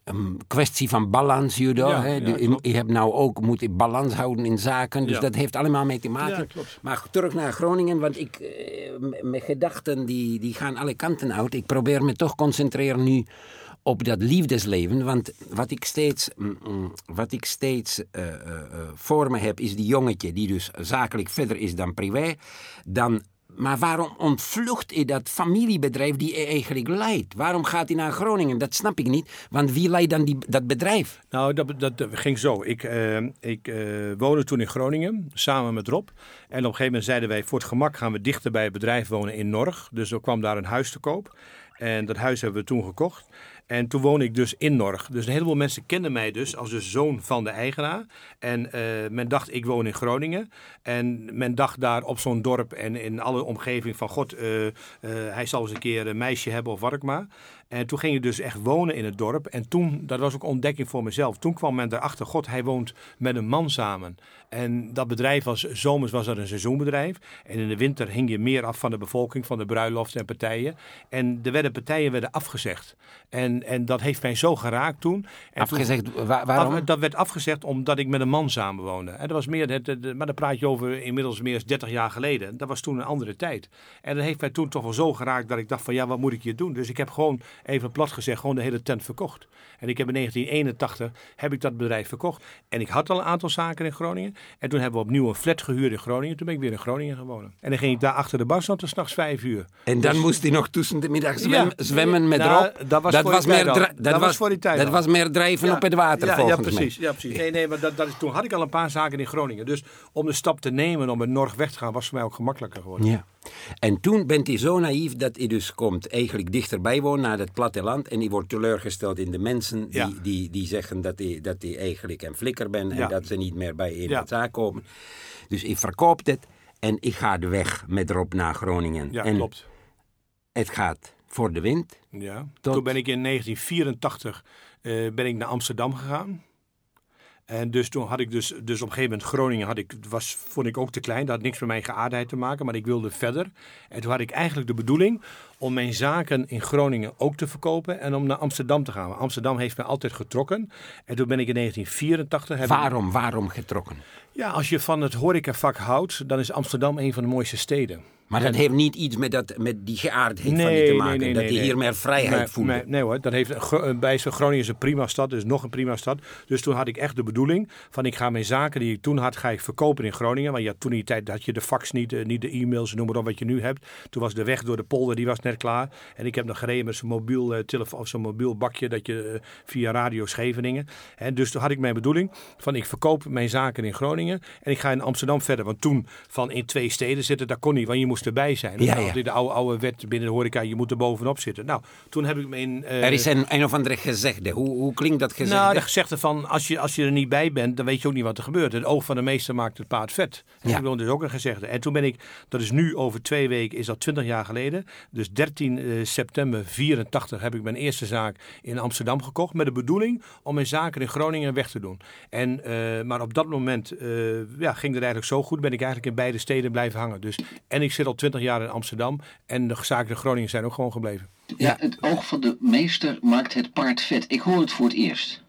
een kwestie van balans judo. Ja, hè. ja, je, hebt nou ook moet je balans houden in zaken. Dus Ja. dat heeft allemaal mee te maken. Ja, klopt. Maar terug naar Groningen, want ik, eh, mijn gedachten die, die gaan alle kanten uit. Ik probeer me toch concentreren nu op dat liefdesleven. Want wat ik steeds, mm, mm, wat ik steeds eh, eh, eh, voor me heb, is die jongetje die dus zakelijk verder is dan privé. Dan maar waarom ontvlucht hij dat familiebedrijf die hij eigenlijk leidt? Waarom gaat hij naar Groningen? Dat snap ik niet. Want wie leidt dan die, dat bedrijf? Nou, dat, dat, ging zo. Ik, ik woonde toen in Groningen, samen met Rob. En op een gegeven moment zeiden wij, voor het gemak gaan we dichter bij het bedrijf wonen in Norg. Dus er kwam daar een huis te koop. En dat huis hebben we toen gekocht. En toen woonde ik dus in Norg. Dus een heleboel mensen kenden mij dus als de zoon van de eigenaar. En eh, men dacht, ik woon in Groningen. En men dacht daar op zo'n dorp en in alle omgeving van... God, eh, eh, hij zal eens een keer een meisje hebben of wat ik maar. En toen ging ik dus echt wonen in het dorp. En toen, dat was ook ontdekking voor mezelf. Toen kwam men erachter, god, hij woont met een man samen. En dat bedrijf was, zomers was dat een seizoenbedrijf. En in de winter hing je meer af van de bevolking, van de bruiloften en partijen. En er werden partijen werden afgezegd. En, en dat heeft mij zo geraakt toen. En toen- Afgezegd, wa- waarom? Af- dat werd afgezegd omdat ik met een man samenwoonde. En dat was meer, het, het- maar dan praat je over inmiddels meer dan 30 jaar geleden. Dat was toen een andere tijd. En dat heeft mij toen toch wel zo geraakt dat ik dacht van ja, wat moet ik hier doen? Dus ik heb gewoon even plat gezegd gewoon de hele tent verkocht. En ik heb in 1981 heb ik dat bedrijf verkocht. En ik had al een aantal zaken in Groningen. En toen hebben we opnieuw een flat gehuurd in Groningen. Toen ben ik weer in Groningen gewoond. En dan ging ik daar achter de bar staan tot s'nachts vijf uur. En dan moest hij nog tussen de middag Ja. zwemmen met Nou, Rob. dat was voor dra- Dat was voor die tijd dat al. was meer drijven op het water, ja, volgens ja, mij. precies, Ja, precies. Nee, nee, maar dat, dat is, toen had ik al een paar zaken in Groningen. Dus om de stap te nemen om met Norg weg te gaan, was voor mij ook gemakkelijker geworden. Ja. En toen bent hij zo naïef dat hij dus komt eigenlijk dichterbij wonen naar het platteland. En hij wordt teleurgesteld in de mensen die, Ja. die, die zeggen dat hij, dat hij eigenlijk een flikker bent. En Ja. dat ze niet meer bij in Ja. het zaak komen. Dus ik verkoop het en ik ga de weg met Rob naar Groningen. Ja, en klopt. het gaat voor de wind. Ja. Tot- Toen ben ik in 1984 eh, ben ik naar Amsterdam gegaan. En dus toen had ik dus, dus op een gegeven moment Groningen had ik, was, vond ik ook te klein. Dat had niks met mijn geaardheid te maken, maar ik wilde verder. En toen had ik eigenlijk de bedoeling om mijn zaken in Groningen ook te verkopen en om naar Amsterdam te gaan. Want Amsterdam heeft mij altijd getrokken. En toen ben ik in 1984... heb ik- Waarom, waarom getrokken? Ja, als je van het horecavak houdt, dan is Amsterdam een van de mooiste steden. Maar dat heeft niet iets met, dat, met die geaardheid van die te maken. nee, dat nee, nee. hier meer vrijheid Nee, voelde. Nee, nee hoor, dat heeft, Gro- bij Groningen is een prima stad, dus nog een prima stad. Dus toen had ik echt de bedoeling van ik ga mijn zaken die ik toen had, ga ik verkopen in Groningen. Want ja, toen in die tijd had je de fax niet, eh, niet de e-mails, noem maar op wat je nu hebt. Toen was de weg door de polder, die was net klaar. En ik heb nog gereden met zo'n mobiel, eh, telefoon, of zo'n mobiel bakje dat je eh, via radio Scheveningen. En dus toen had ik mijn bedoeling van ik verkoop mijn zaken in Groningen en ik ga in Amsterdam verder. Want toen van in twee steden zitten, dat kon niet, want je moest erbij zijn. Ja, Nou, ja. De oude, oude wet binnen de horeca, je moet er bovenop zitten. Nou, toen heb ik me in... eh, Er is een, een of andere gezegde. Hoe, hoe klinkt dat gezegde? nou, de gezegde van als je, als je er niet bij bent, dan weet je ook niet wat er gebeurt. Het oog van de meester maakt het paard vet. En Ja. ik wil dus ook een gezegde. En toen ben ik, dat is nu over twee weken, is dat 20 jaar geleden. Dus 13 eh, september 84 heb ik mijn eerste zaak in Amsterdam gekocht. Met de bedoeling om mijn zaken in Groningen weg te doen. En, eh, maar op dat moment ja, ging het eigenlijk zo goed. Ben ik eigenlijk in beide steden blijven hangen. Dus, en ik zit al 20 jaar in Amsterdam. En de zaken in Groningen zijn ook gewoon gebleven. Ja, het oog van de meester maakt het paard vet. Ik hoor het voor het eerst.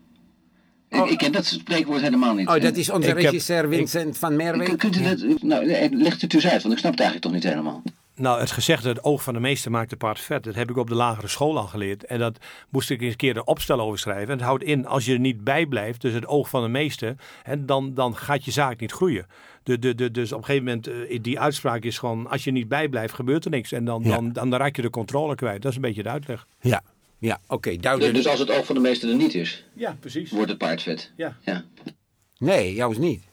Ik, ik ken dat spreekwoord helemaal niet. Oh, dat is onze Ik heb- regisseur Vincent van Merwijk. Kunt u dat, nou, nee, leg het dus uit, want ik snap het eigenlijk toch niet helemaal. Nou, het gezegde, het oog van de meester maakt het paard vet. Dat heb ik op de lagere school al geleerd. En dat moest ik eens een keer een opstel over schrijven. En het houdt in, als je er niet bij blijft, dus het oog van de meester, hè, dan, dan gaat je zaak niet groeien. De, de, de, dus op een gegeven moment, eh, die uitspraak is gewoon, als je niet bij blijft, gebeurt er niks. En dan, Ja. dan, dan, raak je de controle kwijt. Dat is een beetje de uitleg. Ja, ja oké, Dus, duidelijk. dus als het oog van de meester er niet is, Ja, precies. wordt het paard vet. Ja. Ja. Nee, juist niet.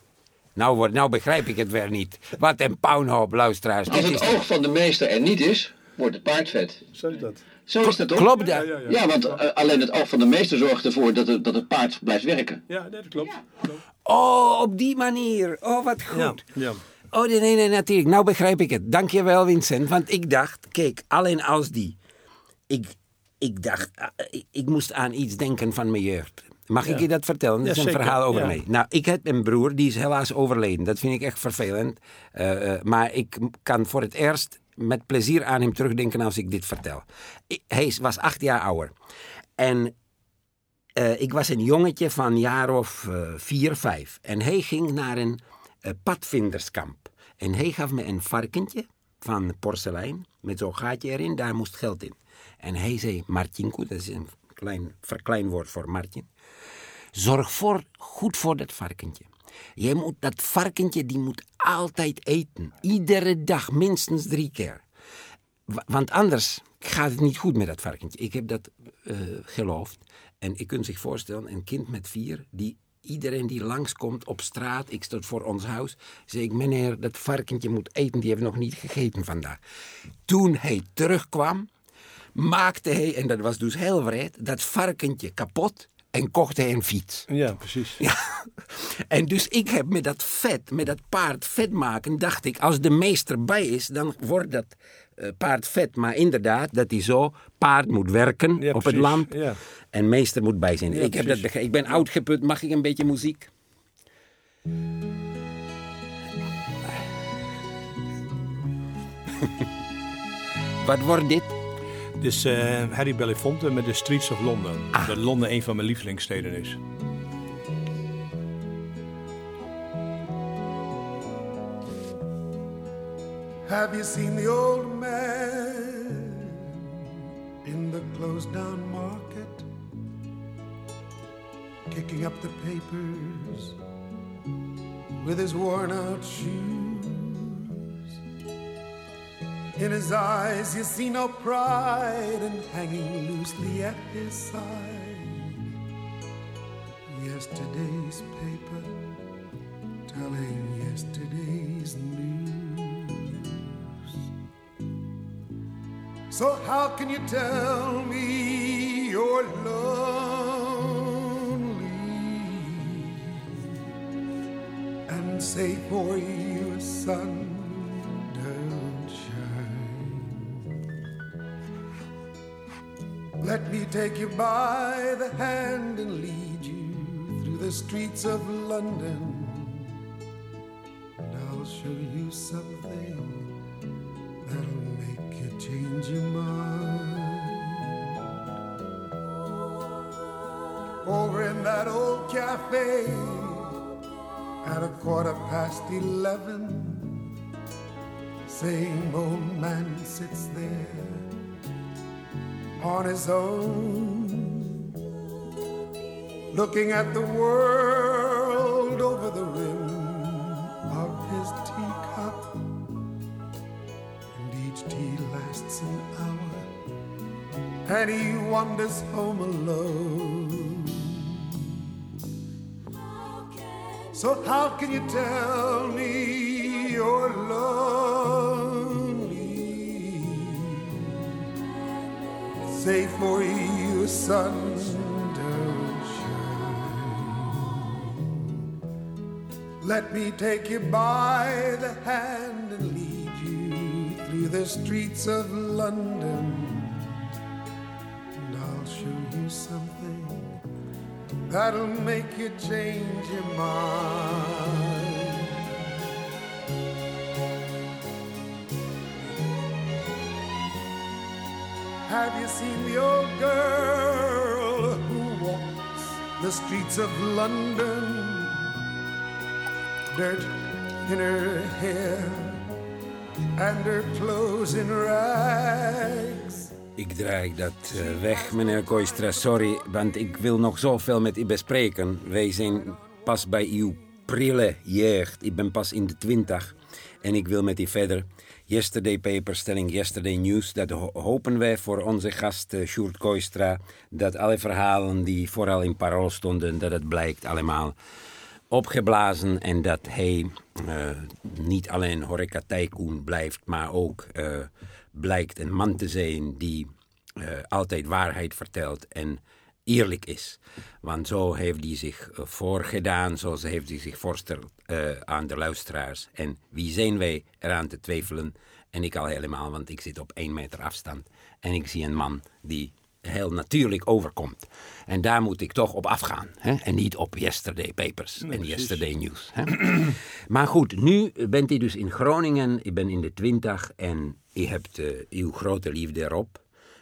Nou, wordt, nou begrijp ik het weer niet. Wat een puinhoop, luisteraars. Als het is oog van de meester er niet is, wordt het paard vet. Zo is dat. Zo is dat toch? Klopt dat? Ja, want eh, alleen het oog van de meester zorgt ervoor dat het, dat het paard blijft werken. Ja, dat klopt. Oh, op die manier. Oh, wat goed. Ja, ja. Oh, nee, nee, nee, natuurlijk. Nou begrijp ik het. Dank je wel, Vincent. Want ik dacht, kijk, alleen als die... Ik, ik dacht, ah, ik, ik moest aan iets denken van mijn jeugd. Mag ik je dat vertellen? Dat is een zeker. verhaal over mij. Nou, ik heb een broer, die is helaas overleden. Dat vind ik echt vervelend. Eh, eh, maar ik kan voor het eerst met plezier aan hem terugdenken als ik dit vertel. Ik- hij was acht jaar ouder. En eh, ik was een jongetje van jaar of eh, vier, vijf. En hij ging naar een eh, padvinderskamp. En hij gaf me een varkentje van porselein met zo'n gaatje erin. Daar moest geld in. En hij zei, Martinko, dat is een klein verkleinwoord voor Martin. Zorg voor, goed voor dat varkentje. Je moet, dat varkentje die moet altijd eten. Iedere dag, minstens drie keer. Wa- Want anders gaat het niet goed met dat varkentje. Ik heb dat eh, geloofd. En je kunt zich voorstellen, een kind met vier, die iedereen die langskomt op straat, ik stond voor ons huis, zei ik, meneer, dat varkentje moet eten, die heeft nog niet gegeten vandaag. Toen hij terugkwam, maakte hij, en dat was dus heel wreed, dat varkentje kapot en kocht hij een fiets. Ja, precies. Ja. En dus ik heb met dat vet, met dat paard vet maken, dacht ik, als de meester bij is, dan wordt dat eh, paard vet. Maar inderdaad, dat hij zo, paard moet werken Ja, op het land Ja. en meester moet bij zijn. Ja, ik, heb dat ik ben uitgeput, mag ik een beetje muziek? <laughs> Wat wordt dit? Dit is eh, Harry Belafonte met The Streets of London. Dat Londen een van mijn lievelingssteden is. Have you seen the old man in in the closed down market, kicking up the papers with his worn out shoes. In his eyes, you see no pride, and hanging loosely at his side, yesterday's paper telling yesterday's news. So, how can you tell me you're lonely and say for you, sun Let me take you by the hand and lead you through the streets of London and I'll show you something that'll make you change your mind. Over in that old cafe at a quarter past eleven, same old man sits there on his own, looking at the world over the rim of his teacup, and each tea lasts an hour, and he wanders home alone. So how can you tell me you're lonely? Say for you, sun don't shine. Let me take you by the hand and lead you through the streets of London. And I'll show you something that'll make you change your mind. Have you seen old girl who walks the streets of London? Dirt in her hair and her clothes in rags. Ik draag dat eh, weg, meneer Koistra. Sorry, want ik wil nog zoveel met u bespreken. Wij zijn pas bij uw prille jeugd. Ik ben pas in de twintig. En ik wil met u verder. Yesterday Paper, stelling Yesterday News. Dat ho- hopen wij voor onze gast uh, Sjoerd Koistra. Dat alle verhalen die vooral in parool stonden, dat het blijkt allemaal opgeblazen. En dat hij eh, niet alleen horeca tycoon blijft, maar ook eh, blijkt een man te zijn die eh, altijd waarheid vertelt en eerlijk is. Want zo heeft hij zich eh, voorgedaan, zo heeft hij zich voorgesteld eh, aan de luisteraars. En wie zijn wij eraan te twijfelen? En ik al helemaal, want ik zit op één meter afstand. En ik zie een man die heel natuurlijk overkomt. En daar moet ik toch op afgaan. Hè? En niet op Yesterday Papers en Yesterday News. Hè? <clears throat> maar goed, nu bent u dus in Groningen. Ik ben in de twintig en u hebt eh, uw grote liefde Rob.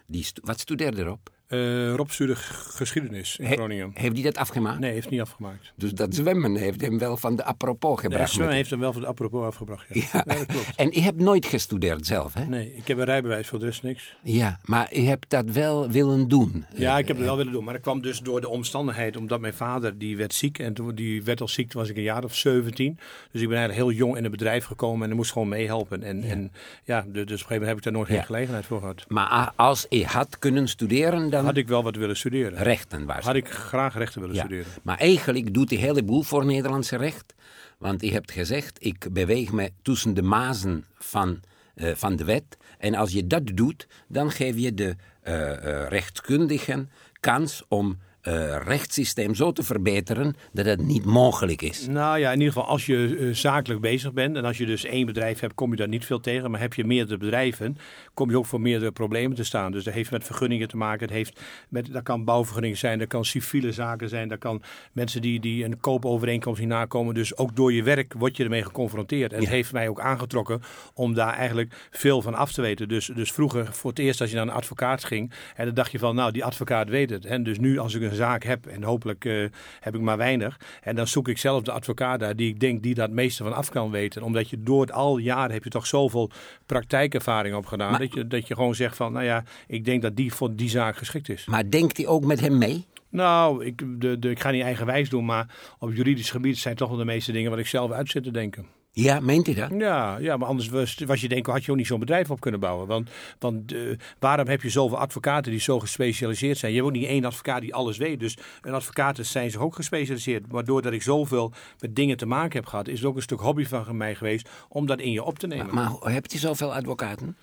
Die stu- wat studeerde Rob? Eh, Rob stuurde geschiedenis in He- Groningen. heeft hij dat afgemaakt? Nee, heeft niet afgemaakt. Dus dat zwemmen heeft hem wel van de apropos Nee, gebracht. Sven met- heeft hem wel voor de apropos afgebracht. Ja, Ja. Ja, dat klopt. En u hebt nooit gestudeerd zelf, hè? Nee, ik heb een rijbewijs, voor de rest niks. Ja, maar u hebt dat wel willen doen. Ja, ik heb het wel willen doen. Maar dat kwam dus door de omstandigheid. Omdat mijn vader, die werd ziek. En toen die werd al ziek, toen was ik een jaar of 17. Dus ik ben eigenlijk heel jong in het bedrijf gekomen. En ik moest gewoon meehelpen. En ja, en, ja dus op een gegeven moment heb ik daar nooit geen gelegenheid voor gehad. Maar als u had kunnen studeren, dan Had ik wel wat willen studeren. rechten was. Had ik graag rechten willen Ja. studeren. Maar eigenlijk doet hij een heleboel voor Nederlandse recht. Want u hebt gezegd, ik beweeg me tussen de mazen van, eh, van de wet. En als je dat doet, dan geef je de eh, eh, rechtskundigen kans om eh rechtssysteem zo te verbeteren dat het niet mogelijk is. Nou ja, in ieder geval als je eh, zakelijk bezig bent en als je dus één bedrijf hebt, kom je daar niet veel tegen. Maar heb je meerdere bedrijven, kom je ook voor meerdere problemen te staan. Dus dat heeft met vergunningen te maken. Het heeft met, dat kan bouwvergunningen zijn, dat kan civiele zaken zijn, dat kan mensen die, die een koopovereenkomst niet nakomen. Dus ook door je werk word je ermee geconfronteerd. En het heeft mij ook aangetrokken om daar eigenlijk veel van af te weten. Dus, dus vroeger, voor het eerst als je naar een advocaat ging, en dan dacht je van, nou die advocaat weet het. En dus nu als ik een zaak heb. En hopelijk eh, heb ik maar weinig. En dan zoek ik zelf de advocaat daar die ik denk die dat meeste van af kan weten. Omdat je door het al jaren heb je toch zoveel praktijkervaring opgedaan. Maar- dat, je, dat je gewoon zegt van, nou ja, ik denk dat die voor die zaak geschikt is. Maar denkt hij ook met hem mee? Nou, ik, de, de, ik ga niet eigenwijs doen, maar op juridisch gebied zijn toch wel de meeste dingen wat ik zelf uit zit te denken. Ja, meent hij dat? Ja, ja, maar anders was, was je denken, had je ook niet zo'n bedrijf op kunnen bouwen. Want, want eh, waarom heb je zoveel advocaten die zo gespecialiseerd zijn? Je hebt ook niet één advocaat die alles weet. Dus een advocaten zijn zich ook gespecialiseerd. Maar doordat ik zoveel met dingen te maken heb gehad, is het ook een stuk hobby van mij geweest om dat in je op te nemen. Maar, maar hebt hij zoveel advocaten?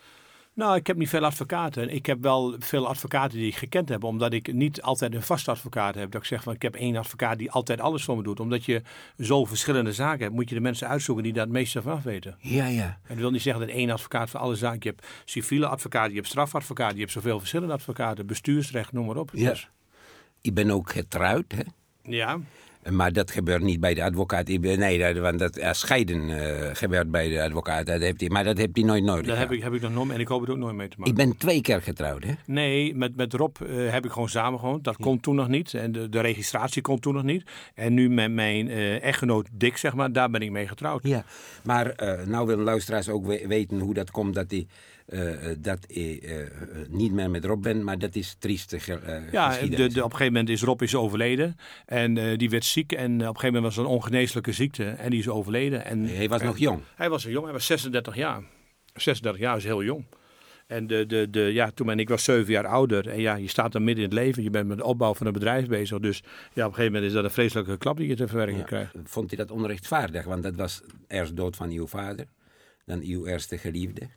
Nou, ik heb niet veel advocaten. Ik heb wel veel advocaten die ik gekend heb, omdat ik niet altijd een vaste advocaat heb. Dat ik zeg van ik heb één advocaat die altijd alles voor me doet. Omdat je zo verschillende zaken hebt, moet je de mensen uitzoeken die daar het meeste van af weten. Ja, ja. En dat wil niet zeggen dat één advocaat voor alle zaken. Je hebt civiele advocaten, je hebt strafadvocaten, je hebt zoveel verschillende advocaten, bestuursrecht, noem maar op. Ja. Dus, Ik ben ook getrouwd, hè? ja. Maar dat gebeurt niet bij de advocaat. Nee, dat, want dat eh, scheiden eh, gebeurt bij de advocaat. Dat heeft hij, maar dat heeft hij nooit nodig. Daar heb ik, heb ik nog nooit en ik hoop het ook nooit mee te maken. Ik ben twee keer getrouwd, hè? Nee, met, met Rob eh, heb ik gewoon samengewoond. Dat kon toen nog niet. En de, de registratie kon toen nog niet. En nu met mijn echtgenoot Dick, zeg maar, daar ben ik mee getrouwd. Ja. Maar nou willen luisteraars ook we- weten hoe dat komt dat hij eh, dat hij, eh, eh, niet meer met Rob bent. Maar dat is eh, Ja, de, op een gegeven moment is Rob is overleden. En eh, die werd ziek. En op een gegeven moment was het een ongeneeslijke ziekte. En die is overleden. En, Hij was nog jong. Hij was jong, hij was 36 jaar. 36 jaar is heel jong. En de, de, de, ja, toen ben ik was zeven jaar ouder. En ja, je staat dan midden in het leven. Je bent met de opbouw van een bedrijf bezig. Dus ja, op een gegeven moment is dat een vreselijke klap die je te verwerken Ja. krijgt. Vond hij dat onrechtvaardig? Want dat was eerst dood van uw vader, dan uw eerste geliefde.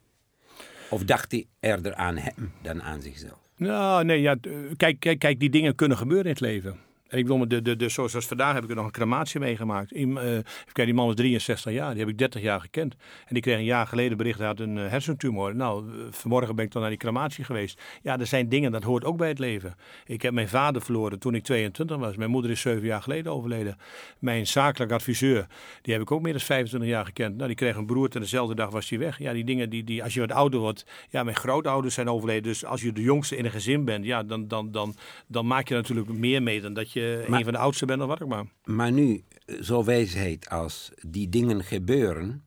Of dacht hij eerder aan hem dan aan zichzelf? Nou, nee, ja, t- kijk, kijk, kijk, die dingen kunnen gebeuren in het leven. En ik bedoel, de, de, de, zoals vandaag heb ik er nog een crematie meegemaakt. Iem- eh, kijken, die man was 63 jaar, die heb ik 30 jaar gekend. En die kreeg een jaar geleden bericht, hij had een eh, hersentumor. Nou, eh, vanmorgen ben ik dan naar die crematie geweest. Ja, er zijn dingen, dat hoort ook bij het leven. Ik heb mijn vader verloren toen ik 22 was. Mijn moeder is 7 jaar geleden overleden. Mijn zakelijk adviseur, die heb ik ook meer dan 25 jaar gekend. Nou, die kreeg een broer en dezelfde dag was hij weg. Ja, die dingen, die, die, als je wat ouder wordt... Ja, mijn grootouders zijn overleden. Dus als je de jongste in een gezin bent, ja, dan, dan, dan, dan maak je natuurlijk meer mee dan dat je Maar- een van de oudste bent of wat ook maar. Maar nu, zo wijsheid als die dingen gebeuren,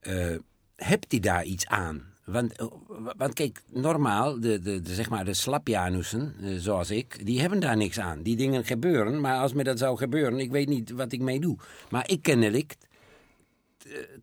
eh, hebt hij daar iets aan? Want, eh, want kijk, normaal, de, de, de, zeg maar de slapjanussen, eh, zoals ik, die hebben daar niks aan. Die dingen gebeuren, maar als me dat zou gebeuren, ik weet niet wat ik mee doe. Maar ik kennelijk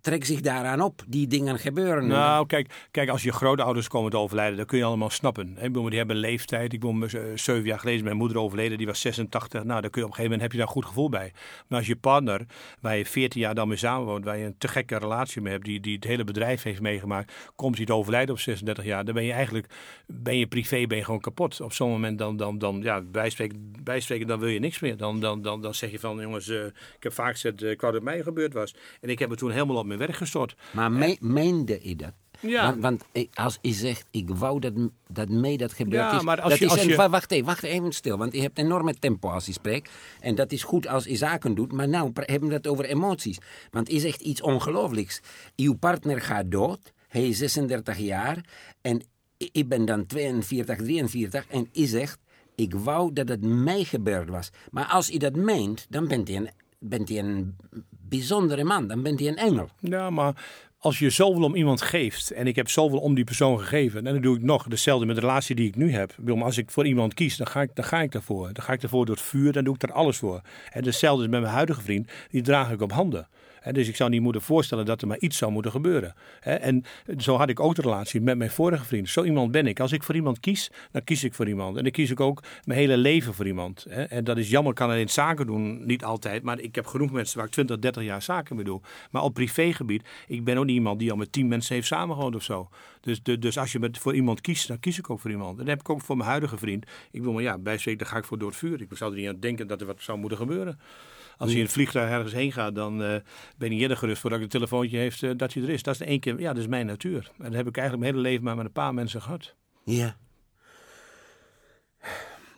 trek zich daaraan op. Die dingen gebeuren. Nou, kijk, kijk, als je grootouders komen te overlijden, dat kun je allemaal snappen. Ik bedoel, die hebben een leeftijd. Ik bedoel, eh, zeven jaar geleden mijn moeder overleden, die was 86. Nou, dan kun je op een gegeven moment heb je daar een goed gevoel bij. Maar als je partner, waar je 14 jaar dan mee samenwoont, waar je een te gekke relatie mee hebt, die, die het hele bedrijf heeft meegemaakt, komt hij te overlijden op 36 jaar, dan ben je eigenlijk, ben je privé, ben je gewoon kapot. Op zo'n moment dan, dan, dan ja, bijspreken, bijspreken, dan wil je niks meer. Dan, dan, dan, dan zeg je van, jongens, eh, ik heb vaak gezegd, eh, ik dat mij gebeurd was. En ik heb het toen helemaal op mijn werk gestort. Maar me- meende je dat? Ja. Want, want ik- als je zegt, ik wou dat, dat mee dat gebeurd Ja, is. maar als dat je- is als je- Wacht even, wacht even stil. Want je hebt enorme tempo als je spreekt. En dat is goed als je zaken doet. Maar nou hebben we het over emoties. Want je zegt iets ongelooflijks. Uw partner gaat dood. Hij is 36 jaar. En ik ben dan 42, 43. En je zegt, ik wou dat het mij gebeurd was. Maar als je dat meent, dan bent hij een, bent hij een bijzondere man. Dan bent hij een engel. Ja, maar als je zoveel om iemand geeft en ik heb zoveel om die persoon gegeven, en dan doe ik nog hetzelfde met de relatie die ik nu heb. Als ik voor iemand kies, dan ga ik, dan ga ik daarvoor. Dan ga ik daarvoor door het vuur, dan doe ik daar alles voor. En hetzelfde is met mijn huidige vriend, die draag ik op handen. Dus ik zou niet moeten voorstellen dat er maar iets zou moeten gebeuren. En zo had ik ook de relatie met mijn vorige vriend. Zo iemand ben ik. Als ik voor iemand kies, dan kies ik voor iemand. En dan kies ik ook mijn hele leven voor iemand. En dat is jammer, ik kan alleen zaken doen, niet altijd. Maar ik heb genoeg mensen waar ik 20, 30 jaar zaken mee doe. Maar op privégebied, ik ben ook niet iemand die al met 10 mensen heeft samengewoond of zo. Dus, dus als je met, voor iemand kiest, dan kies ik ook voor iemand. En dat heb ik ook voor mijn huidige vriend. Ik wil maar ja, bij daar ga ik voor door het vuur. Ik zou er niet aan denken dat er wat zou moeten gebeuren. Als je in het vliegtuig ergens heen gaat, dan eh, ben je eerder gerust voordat ik een telefoontje heeft eh, dat hij er is. Dat is de één keer, ja, dat is mijn natuur. En dat heb ik eigenlijk mijn hele leven maar met een paar mensen gehad. Ja.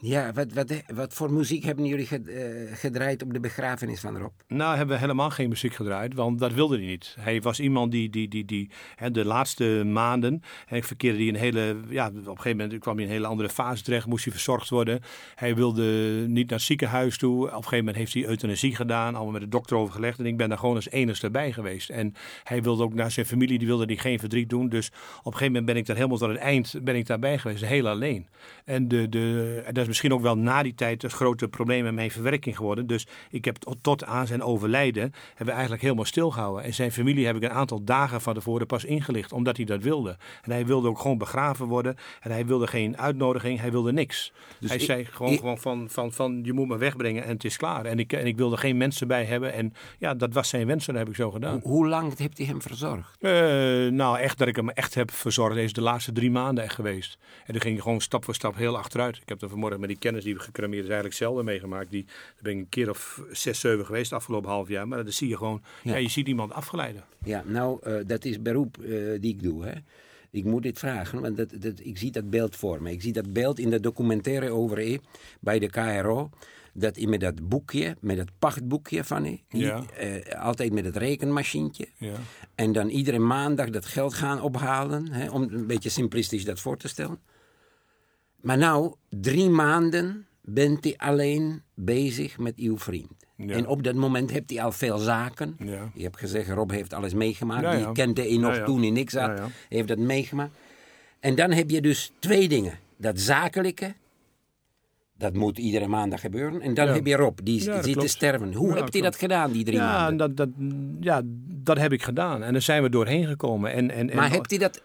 Ja, wat, wat, wat voor muziek hebben jullie eh, gedraaid op de begrafenis van Rob? Nou, hebben we helemaal geen muziek gedraaid, want dat wilde hij niet. Hij was iemand die, die, die, die hè, de laatste maanden, hij verkeerde hij een hele, ja, op een gegeven moment kwam hij in een hele andere fase terecht, moest hij verzorgd worden. Hij wilde niet naar het ziekenhuis toe. Op een gegeven moment heeft hij euthanasie gedaan, allemaal met de dokter overgelegd. En ik ben daar gewoon als enigste bij geweest. En hij wilde ook naar zijn familie, die wilde die geen verdriet doen. Dus op een gegeven moment ben ik daar helemaal tot het eind ben ik daarbij geweest, heel alleen. En, de, de, dat is misschien ook wel na die tijd het grote probleem met mijn verwerking geworden. Dus ik heb tot- aan zijn overlijden, hebben we eigenlijk helemaal stilgehouden. En zijn familie heb ik een aantal dagen van tevoren pas ingelicht, omdat hij dat wilde. En hij wilde ook gewoon begraven worden. En hij wilde geen uitnodiging, hij wilde niks. Dus hij ik- zei gewoon, ik- gewoon van, van, van, je moet me wegbrengen en het is klaar. En ik, en ik wilde geen mensen bij hebben. En ja, dat was zijn wens en dat heb ik zo gedaan. Hoe, hoe lang heeft hij hem verzorgd? Eh, nou, echt dat ik hem echt heb verzorgd, is de laatste drie maanden echt geweest. En toen ging hij gewoon stap voor stap heel achteruit. Ik heb er vanmorgen met die kennis die we gecremeerd is eigenlijk zelden meegemaakt. Die, daar ben ik een keer of zes, zeven geweest afgelopen half jaar. Maar dan zie je gewoon, ja. Ja. je ziet iemand afgeleiden. Ja, nou, eh, dat is beroep eh, die ik doe. Hè. Ik moet dit vragen, want dat, dat, ik zie dat beeld voor me. Ik zie dat beeld in de documentaire over E bij de KRO. Dat met dat boekje, met dat pachtboekje van E, Ja. eh, altijd met het rekenmachientje. Ja. En dan iedere maandag dat geld gaan ophalen, hè, om een beetje simplistisch dat voor te stellen. Maar nou, drie maanden bent hij alleen bezig met uw vriend. Ja. En op dat moment heeft hij al veel zaken. Ja. Je hebt gezegd, Rob heeft alles meegemaakt. Ja. Die kende hij nog toen hij niks had. Heeft dat meegemaakt. En dan heb je dus twee dingen. Dat zakelijke, dat moet iedere maandag gebeuren. En dan Ja. heb je Rob, die Ja, zit te sterven. Hoe Ja, hebt hij dat gedaan, die drie Ja, maanden? dat, dat, ja, dat heb ik gedaan. En daar zijn we doorheen gekomen. En, en, en, Maar hebt hij dat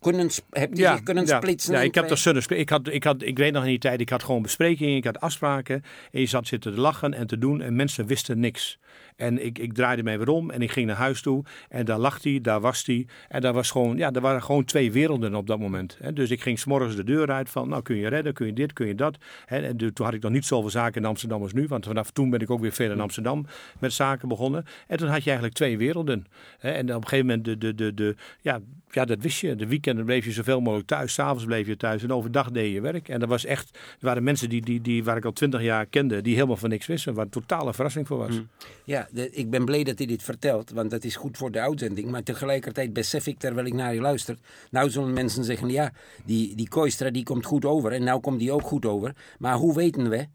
kunnen, sp- hebt hij zich kunnen ja, splitsen? Ja, ik heb zullen spli- ik had, ik had, ik weet nog in die tijd, ik had gewoon besprekingen, ik had afspraken. En je zat zitten te lachen en te doen en mensen wisten niks. En ik, ik draaide mij weer om en ik ging naar huis toe. En daar lag hij, daar was hij. En daar, was gewoon, ja, er waren gewoon twee werelden op dat moment. Hè. Dus ik ging s'morgens de deur uit van, nou kun je redden, kun je dit, kun je dat. Hè. En toen had ik nog niet zoveel zaken in Amsterdam als nu. Want vanaf toen ben ik ook weer veel in Amsterdam met zaken begonnen. En toen had je eigenlijk twee werelden. Hè. En op een gegeven moment, de, de, de, de, ja, ja, dat wist je. De weekenden bleef je zoveel mogelijk thuis. S'avonds bleef je thuis. En overdag deed je werk. En er was echt, er waren mensen die, die, die, waar ik al twintig jaar kende, die helemaal van niks wisten. Waar een totale verrassing voor was. Ja, de- ik ben blij dat hij dit vertelt, want dat is goed voor de uitzending. Maar tegelijkertijd besef ik, terwijl ik naar je luister... Nou zullen mensen zeggen, ja, die, die Koistra die komt goed over. En nou komt die ook goed over. Maar hoe weten we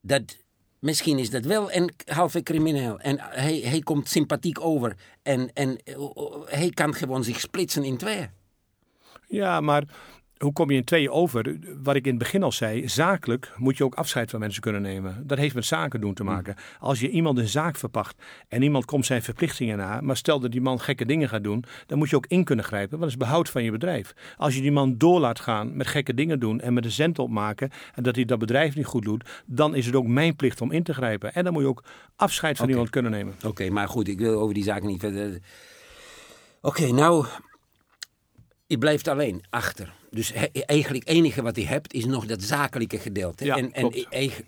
dat... Misschien is dat wel een halve crimineel. En hij, hij komt sympathiek over. En, en eh, hij kan gewoon zich splitsen in twee. Ja, maar hoe kom je in tweeën over? Wat ik in het begin al zei, zakelijk moet je ook afscheid van mensen kunnen nemen. Dat heeft met zaken doen te maken. Als je iemand een zaak verpacht en iemand komt zijn verplichtingen na, maar stel dat die man gekke dingen gaat doen, dan moet je ook in kunnen grijpen, want dat is behoud van je bedrijf. Als je die man door laat gaan met gekke dingen doen en met een cent opmaken en dat hij dat bedrijf niet goed doet, dan is het ook mijn plicht om in te grijpen. En dan moet je ook afscheid van iemand kunnen nemen. Oké, maar goed, ik wil over die zaken niet verder. Oké, nou, je blijft alleen achter. Dus he- eigenlijk het enige wat hij hebt is nog dat zakelijke gedeelte. Ja, en, en,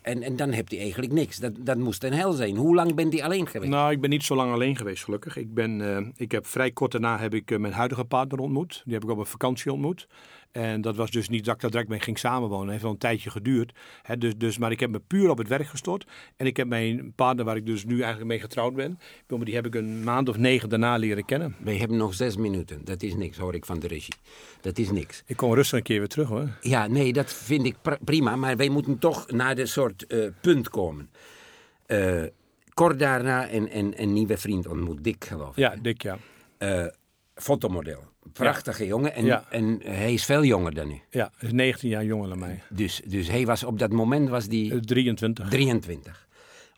en, en dan heeft hij eigenlijk niks. Dat, dat moest een hel zijn. Hoe lang bent hij alleen geweest? Nou, ik ben niet zo lang alleen geweest, gelukkig. Ik, ben, eh, ik heb vrij kort daarna heb ik eh, mijn huidige partner ontmoet. Die heb ik op een vakantie ontmoet. En dat was dus niet dat ik daar direct mee ging samenwonen. Het heeft wel een tijdje geduurd. Hè, dus, dus, maar ik heb me puur op het werk gestort. En ik heb mijn partner, waar ik dus nu eigenlijk mee getrouwd ben, die heb ik een maand of negen daarna leren kennen. Wij hebben nog zes minuten. Dat is niks, hoor ik van de regie. Dat is niks. Ik kom rustig een keer weer terug hoor. Ja, nee, dat vind ik pr- prima. Maar wij moeten toch naar de soort eh, punt komen. Eh, kort daarna een, een, een nieuwe vriend ontmoet. Dick, geloof ik. Ja, dik ja. eh, fotomodel. Prachtige jongen. En, Ja. en hij is veel jonger dan u. Ja, hij is 19 jaar jonger dan mij. Dus, dus hij was op dat moment was die Eh, 23. 23.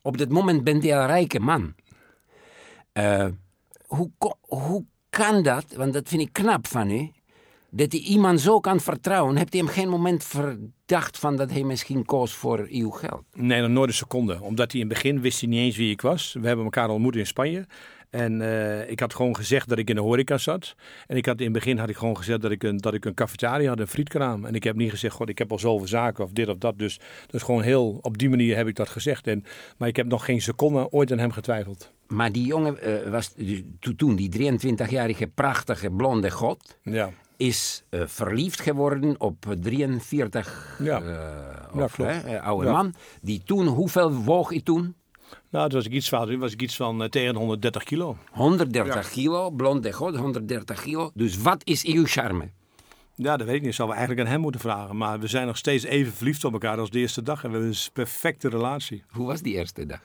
Op dat moment bent hij een rijke man. Eh, hoe, hoe kan dat, want dat vind ik knap van u, dat hij iemand zo kan vertrouwen. Hebt u hem geen moment verdacht van dat hij misschien koos voor uw geld? Nee, nog nooit een seconde. Omdat hij in het begin wist hij niet eens wie ik was. We hebben elkaar ontmoet in Spanje. En eh, ik had gewoon gezegd dat ik in de horeca zat. En ik had, in het begin had ik gewoon gezegd dat ik een, dat ik een cafetaria had, een frietkraam. En ik heb niet gezegd, god, ik heb al zoveel zaken of dit of dat. Dus dat is gewoon heel, op die manier heb ik dat gezegd. En, maar ik heb nog geen seconde ooit aan hem getwijfeld. Maar die jongen eh, was to- toen, die 23-jarige prachtige blonde god, Ja. is eh, verliefd geworden op 43 Ja. eh, Ja, of, klopt. hè, eh, oude man. Die toen, hoeveel woog hij toen? Nou, toen was ik iets zwaarder. Was ik iets van eh, tegen de 130 kilo. 130 kilo, blonde god, 130 kilo. Dus wat is uw charme? Ja, dat weet ik niet. Zouden we eigenlijk aan hem moeten vragen. Maar we zijn nog steeds even verliefd op elkaar als de eerste dag. En we hebben een perfecte relatie. Hoe was die eerste dag?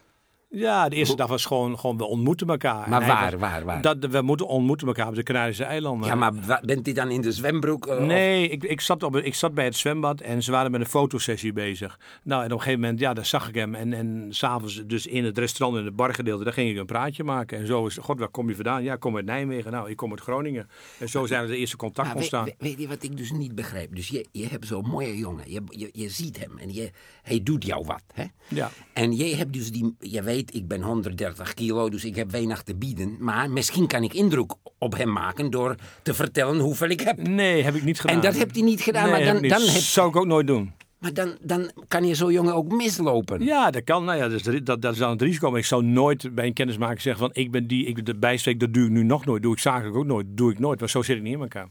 Ja, de eerste dag was gewoon, gewoon we ontmoeten elkaar. Maar hij waar, was- waar, waar? Dat, we moeten ontmoeten elkaar op de Canarische eilanden. Ja, maar bent u dan in de zwembroek? eh, of- Nee, ik, ik, zat op, ik zat bij het zwembad en ze waren met een fotosessie bezig. Nou, en op een gegeven moment, ja, daar zag ik hem. En, en s'avonds dus in het restaurant, in het bargedeelte, daar ging ik een praatje maken. En zo is, god, waar kom je vandaan? Ja, ik kom uit Nijmegen. Nou, ik kom uit Groningen. En zo zijn er de eerste contact ontstaan. weet- weet je wat ik dus niet begrijp? Dus je, je hebt zo'n mooie jongen. Je, je, je ziet hem en je, hij doet jou wat. Hè? Ja. En jij hebt dus die... Je weet, ik ben 130 kilo, dus ik heb weinig te bieden. Maar misschien kan ik indruk op hem maken door te vertellen hoeveel ik heb. Nee, heb ik niet gedaan. En dat hebt hij niet gedaan, Nee, maar dan, dan, heb, zou ik ook nooit doen. maar dan, dan kan je zo'n jongen ook mislopen. Ja, dat kan. Nou ja, dat, is, dat, dat is dan het risico. Maar ik zou nooit bij een kennismaker zeggen van ik ben die, ik de bijsteek, dat doe ik nu nog nooit. Doe ik zakelijk ook nooit. Doe ik nooit. Want zo zit ik niet in elkaar.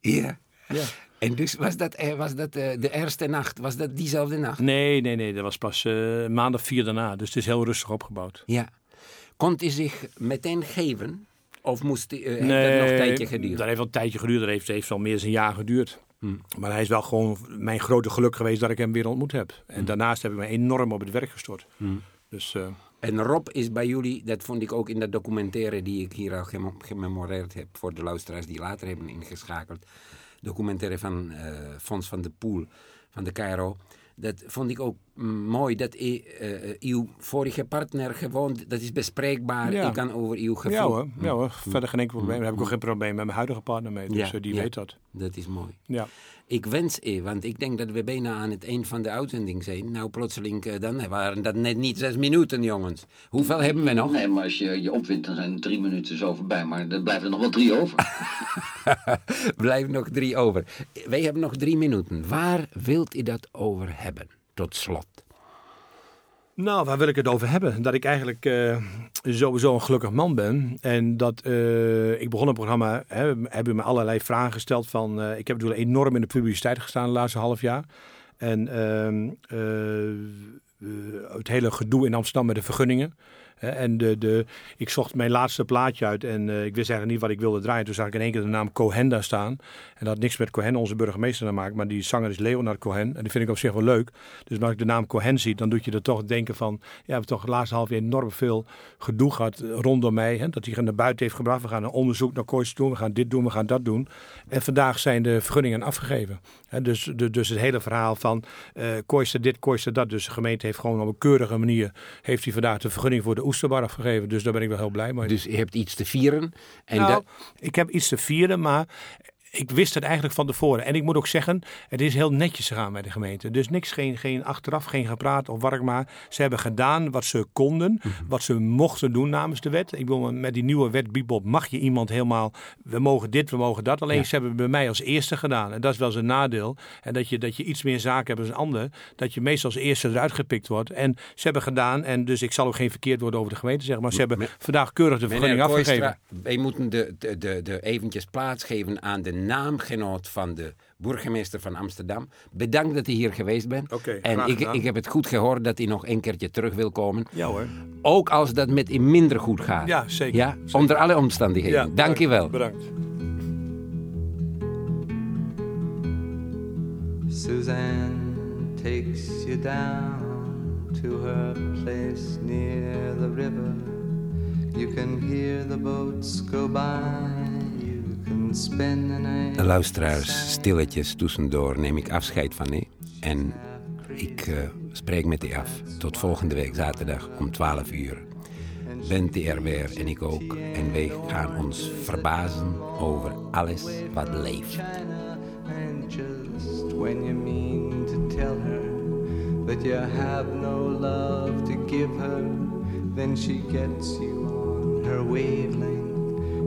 Ja. Ja. En dus was dat, eh, was dat eh, de eerste nacht? Was dat diezelfde nacht? Nee, nee, nee. Dat was pas eh maand of vier daarna. Dus het is heel rustig opgebouwd. Ja. Kon hij zich meteen geven? Of moest hij, eh, heeft dat nog een tijdje geduurd? Dat heeft wel een tijdje geduurd. Dat heeft, heeft al meer dan een jaar geduurd. Hmm. Maar hij is wel gewoon mijn grote geluk geweest dat ik hem weer ontmoet heb. En Hmm. daarnaast heb ik me enorm op het werk gestort. Dus eh, En Rob is bij jullie, dat vond ik ook in dat documentaire die ik hier al gememoreerd heb voor de luisteraars die later hebben ingeschakeld. Documentaire van eh Fons van de Poel van de KRO. Dat vond ik ook mm, mooi dat i- eh, uw vorige partner gewoon, dat is bespreekbaar. Ja. Ik kan over uw gevoel. ja hoor, ja hoor, verder geen enkel probleem. Daar heb ik ook geen probleem met mijn huidige partner mee. Dus Ja, eh, die ja. weet dat. Dat is mooi. Ja. Ik wens, eh, want ik denk dat we bijna aan het eind van de uitzending zijn. Nou, plotseling, eh, dan waren dat net niet zes minuten, jongens. Hoeveel hebben we nog? Nee, maar als je je opwint, dan zijn drie minuten zo voorbij. Maar er blijven er nog wel drie over. <laughs> Blijf nog drie over. Wij hebben nog drie minuten. Waar wilt u dat over hebben? Tot slot. Nou, waar wil ik het over hebben? Dat ik eigenlijk eh, sowieso een gelukkig man ben. En dat eh, ik begon een programma, hè, hebben me allerlei vragen gesteld. Van, eh, ik heb natuurlijk enorm in de publiciteit gestaan de laatste half jaar. En ehm, eh, eh, het hele gedoe in Amsterdam met de vergunningen. En de, de, ik zocht mijn laatste plaatje uit en eh, ik wist eigenlijk niet wat ik wilde draaien. Toen zag ik in één keer de naam Cohen daar staan. En dat had niks met Cohen, onze burgemeester, te maken. Maar die zanger is Leonard Cohen. En die vind ik op zich wel leuk. Dus als ik de naam Cohen zie, dan doet je er toch denken van... Ja, we hebben toch het laatste half jaar enorm veel gedoe gehad eh, rondom mij. Hè, dat hij naar buiten heeft gebracht. We gaan een onderzoek naar Koois doen. We gaan dit doen, we gaan dat doen. En vandaag zijn de vergunningen afgegeven. Hè, dus, de, dus het hele verhaal van Koois dit, Koois dat. Dus de gemeente heeft gewoon op een keurige manier... heeft hij vandaag de vergunning voor de Oesterbar afgegeven. Dus daar ben ik wel heel blij mee. Dus je hebt iets te vieren. En Nou, dat, ik heb iets te vieren, maar ik wist het eigenlijk van tevoren. En ik moet ook zeggen, het is heel netjes gegaan bij de gemeente. Dus niks, geen, geen achteraf, geen gepraat of wat ik maar. Ze hebben gedaan wat ze konden, wat ze mochten doen namens de wet. Ik bedoel, met die nieuwe wet Bibop mag je iemand helemaal, we mogen dit, we mogen dat. Alleen Ja. ze hebben bij mij als eerste gedaan. En dat is wel eens een nadeel. En dat je, dat je iets meer zaken hebt als een ander. Dat je meestal als eerste eruit gepikt wordt. En ze hebben gedaan, en dus ik zal ook geen verkeerd woord over de gemeente zeggen. Maar ze hebben vandaag keurig de vergunning afgegeven. Wij moeten de, de, de, de eventjes plaats geven aan de naamgenoot van de burgemeester van Amsterdam. Bedankt dat u hier geweest bent. Oké, en ik, ik heb het goed gehoord dat hij nog een keertje terug wil komen. Ja hoor. Ook als dat met u minder goed gaat. Ja, zeker. Ja? Zeker. Onder alle omstandigheden. Dank u wel. Bedankt. Suzanne takes you down to her place near the river. You can hear the boats go by. Luisteraars, stilletjes tussendoor neem ik afscheid van u. En ik eh, spreek met u af. Tot volgende week zaterdag om 12 uur. Bent u er weer en ik ook. En wij gaan ons verbazen over alles wat leeft. When you mean to tell her that you have no love to give her, then she gets you on her wavelength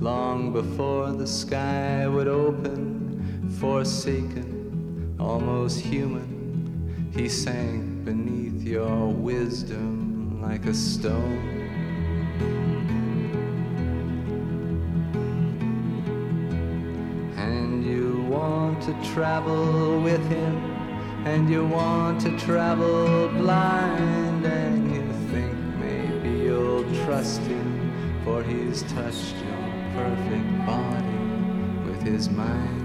long before the sky would open, forsaken, almost human. He sank beneath your wisdom like a stone. And you want to travel with him, and you want to travel blind, and you think maybe you'll trust him, for he's touched your perfect body with his mind.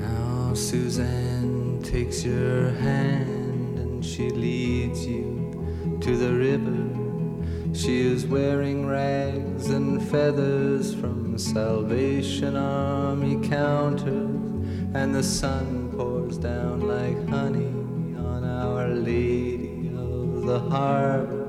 Now Suzanne takes your hand and she leads you to the river. She is wearing rags and feathers from Salvation Army counters, and the sun pours down like honey Harbor.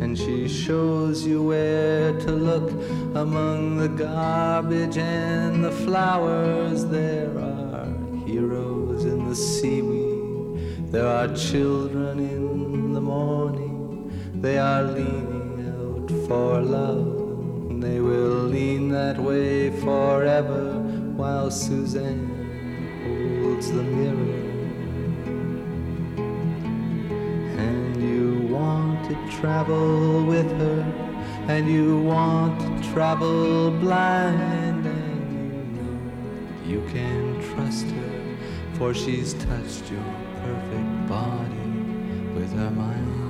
And she shows you where to look among the garbage and the flowers. There are heroes in the seaweed, there are children in the morning. They are leaning out for love. They will lean that way forever while Suzanne holds the mirror. Travel with her, and you want to travel blind, and you know you can trust her, for she's touched your perfect body with her mind.